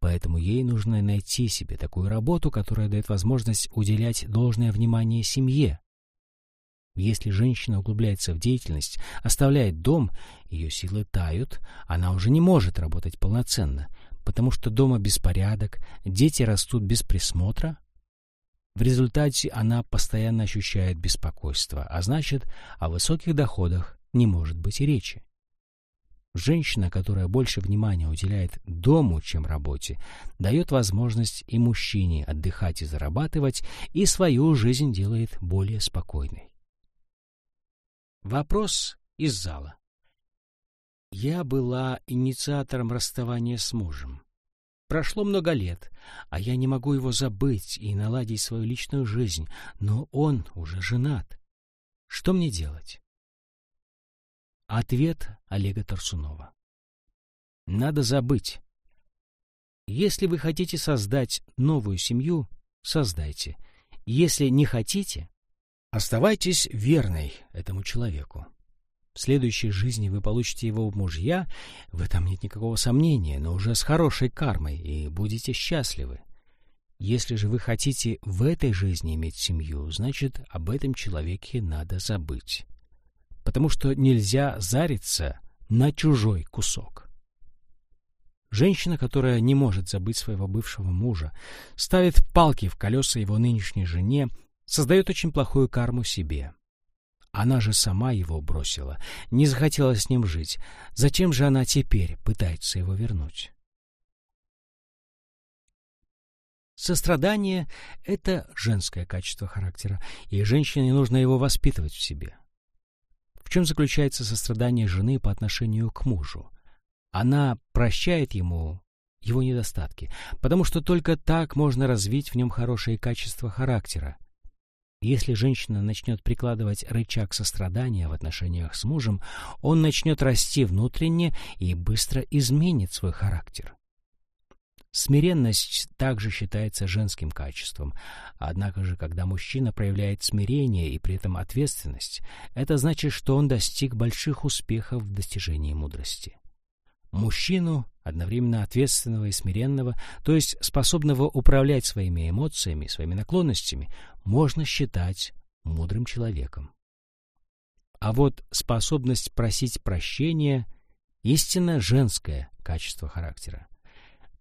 Поэтому ей нужно найти себе такую работу, которая дает возможность уделять должное внимание семье. Если женщина углубляется в деятельность, оставляет дом, ее силы тают, она уже не может работать полноценно, потому что дома беспорядок, дети растут без присмотра. В результате она постоянно ощущает беспокойство, а значит, о высоких доходах не может быть и речи. Женщина, которая больше внимания уделяет дому, чем работе, дает возможность и мужчине отдыхать и зарабатывать, и свою жизнь делает более спокойной. Вопрос из зала. Я была инициатором расставания с мужем. Прошло много лет, а я не могу его забыть и наладить свою личную жизнь, но он уже женат. Что мне делать? Ответ Олега Тарсунова. Надо забыть. Если вы хотите создать новую семью, создайте. Если не хотите, оставайтесь верной этому человеку. В следующей жизни вы получите его мужья, в этом нет никакого сомнения, но уже с хорошей кармой, и будете счастливы. Если же вы хотите в этой жизни иметь семью, значит, об этом человеке надо забыть потому что нельзя зариться на чужой кусок. Женщина, которая не может забыть своего бывшего мужа, ставит палки в колеса его нынешней жене, создает очень плохую карму себе. Она же сама его бросила, не захотела с ним жить. Зачем же она теперь пытается его вернуть? Сострадание — это женское качество характера, и женщине нужно его воспитывать в себе. В чем заключается сострадание жены по отношению к мужу? Она прощает ему его недостатки, потому что только так можно развить в нем хорошие качества характера. Если женщина начнет прикладывать рычаг сострадания в отношениях с мужем, он начнет расти внутренне и быстро изменит свой характер. Смиренность также считается женским качеством. Однако же, когда мужчина проявляет смирение и при этом ответственность, это значит, что он достиг больших успехов в достижении мудрости. Мужчину, одновременно ответственного и смиренного, то есть способного управлять своими эмоциями, своими наклонностями, можно считать мудрым человеком. А вот способность просить прощения – истинно женское качество характера.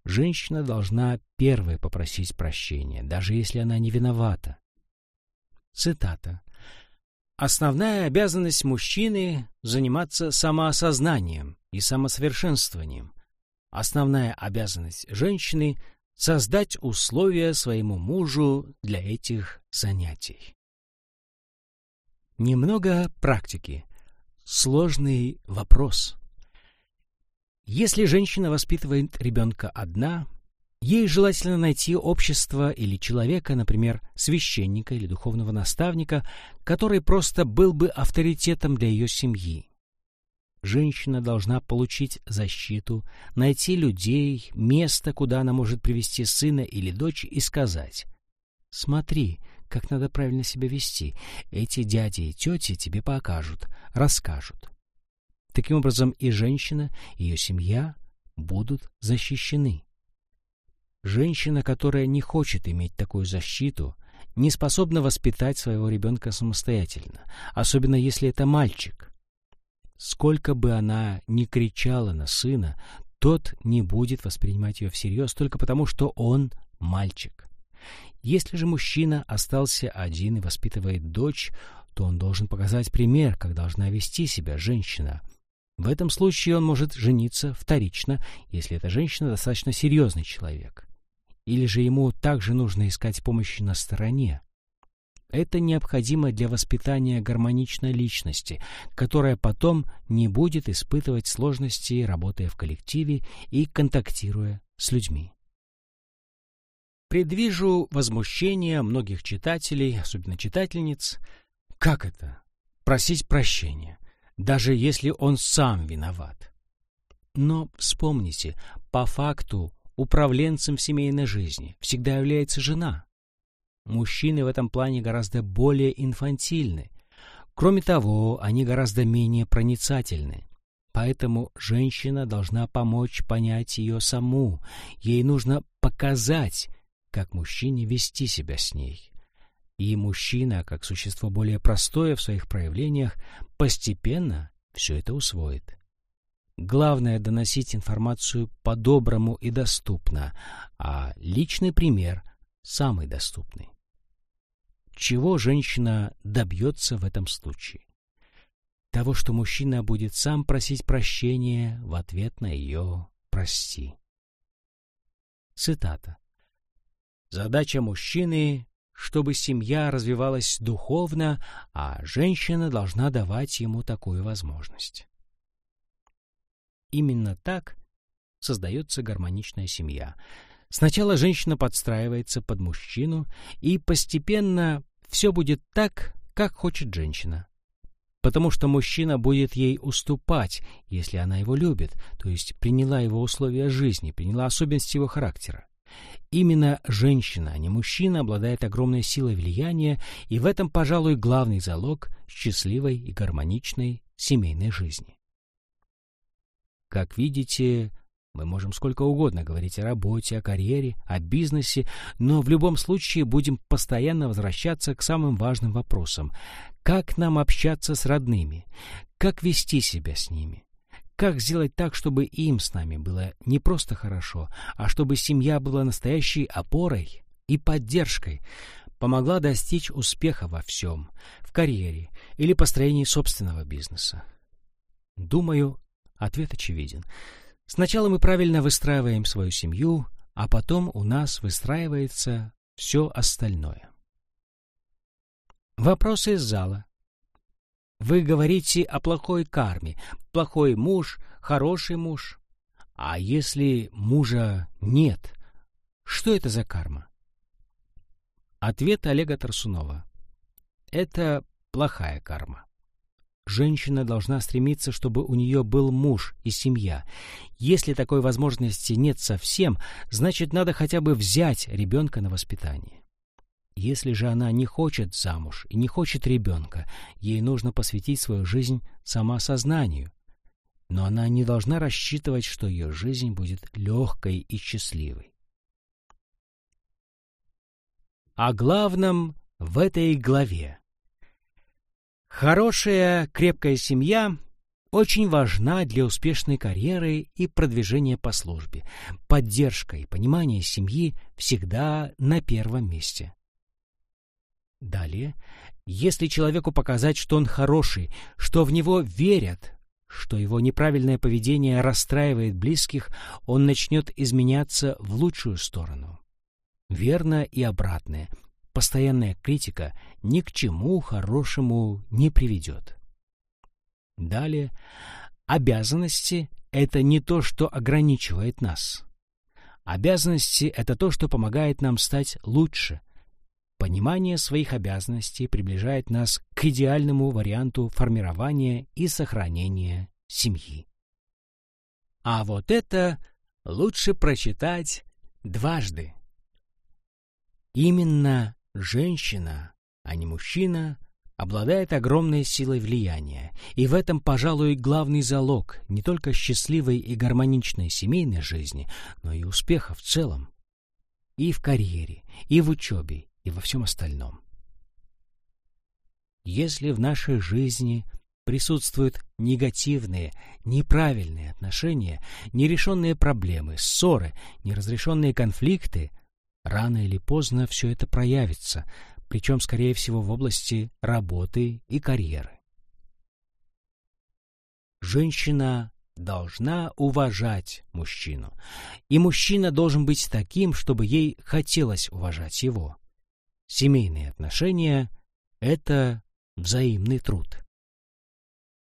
Женщина должна первой попросить прощения, даже если она не виновата. Цитата. «Основная обязанность мужчины — заниматься самоосознанием и самосовершенствованием. Основная обязанность женщины — создать условия своему мужу для этих занятий». Немного практики. Сложный вопрос. Если женщина воспитывает ребенка одна, ей желательно найти общество или человека, например, священника или духовного наставника, который просто был бы авторитетом для ее семьи. Женщина должна получить защиту, найти людей, место, куда она может привести сына или дочь и сказать «Смотри, как надо правильно себя вести. Эти дяди и тети тебе покажут, расскажут». Таким образом, и женщина, и ее семья будут защищены. Женщина, которая не хочет иметь такую защиту, не способна воспитать своего ребенка самостоятельно, особенно если это мальчик. Сколько бы она ни кричала на сына, тот не будет воспринимать ее всерьез только потому, что он мальчик. Если же мужчина остался один и воспитывает дочь, то он должен показать пример, как должна вести себя женщина — в этом случае он может жениться вторично, если эта женщина достаточно серьезный человек. Или же ему также нужно искать помощи на стороне. Это необходимо для воспитания гармоничной личности, которая потом не будет испытывать сложности, работая в коллективе и контактируя с людьми. Предвижу возмущение многих читателей, особенно читательниц. Как это? Просить прощения даже если он сам виноват. Но вспомните, по факту управленцем в семейной жизни всегда является жена. Мужчины в этом плане гораздо более инфантильны. Кроме того, они гораздо менее проницательны. Поэтому женщина должна помочь понять ее саму. Ей нужно показать, как мужчине вести себя с ней. И мужчина, как существо более простое в своих проявлениях, постепенно все это усвоит. Главное — доносить информацию по-доброму и доступно, а личный пример — самый доступный. Чего женщина добьется в этом случае? Того, что мужчина будет сам просить прощения в ответ на ее «прости». Цитата. Задача мужчины чтобы семья развивалась духовно, а женщина должна давать ему такую возможность. Именно так создается гармоничная семья. Сначала женщина подстраивается под мужчину, и постепенно все будет так, как хочет женщина. Потому что мужчина будет ей уступать, если она его любит, то есть приняла его условия жизни, приняла особенности его характера. Именно женщина, а не мужчина, обладает огромной силой влияния, и в этом, пожалуй, главный залог счастливой и гармоничной семейной жизни. Как видите, мы можем сколько угодно говорить о работе, о карьере, о бизнесе, но в любом случае будем постоянно возвращаться к самым важным вопросам. Как нам общаться с родными? Как вести себя с ними? Как сделать так, чтобы им с нами было не просто хорошо, а чтобы семья была настоящей опорой и поддержкой, помогла достичь успеха во всем, в карьере или построении собственного бизнеса? Думаю, ответ очевиден. Сначала мы правильно выстраиваем свою семью, а потом у нас выстраивается все остальное. Вопросы из зала. Вы говорите о плохой карме. Плохой муж, хороший муж. А если мужа нет, что это за карма? Ответ Олега Тарсунова. это плохая карма. Женщина должна стремиться, чтобы у нее был муж и семья. Если такой возможности нет совсем, значит, надо хотя бы взять ребенка на воспитание. Если же она не хочет замуж и не хочет ребенка, ей нужно посвятить свою жизнь самоосознанию. Но она не должна рассчитывать, что ее жизнь будет легкой и счастливой. О главном в этой главе. Хорошая, крепкая семья очень важна для успешной карьеры и продвижения по службе. Поддержка и понимание семьи всегда на первом месте. Далее, если человеку показать, что он хороший, что в него верят, что его неправильное поведение расстраивает близких, он начнет изменяться в лучшую сторону. Верно и обратное. Постоянная критика ни к чему хорошему не приведет. Далее, обязанности — это не то, что ограничивает нас. Обязанности — это то, что помогает нам стать лучше — Понимание своих обязанностей приближает нас к идеальному варианту формирования и сохранения семьи. А вот это лучше прочитать дважды. Именно женщина, а не мужчина, обладает огромной силой влияния, и в этом, пожалуй, главный залог не только счастливой и гармоничной семейной жизни, но и успеха в целом. И в карьере, и в учебе, и во всем остальном. Если в нашей жизни присутствуют негативные, неправильные отношения, нерешенные проблемы, ссоры, неразрешенные конфликты, рано или поздно все это проявится, причем, скорее всего, в области работы и карьеры. Женщина должна уважать мужчину, и мужчина должен быть таким, чтобы ей хотелось уважать его. Семейные отношения — это взаимный труд.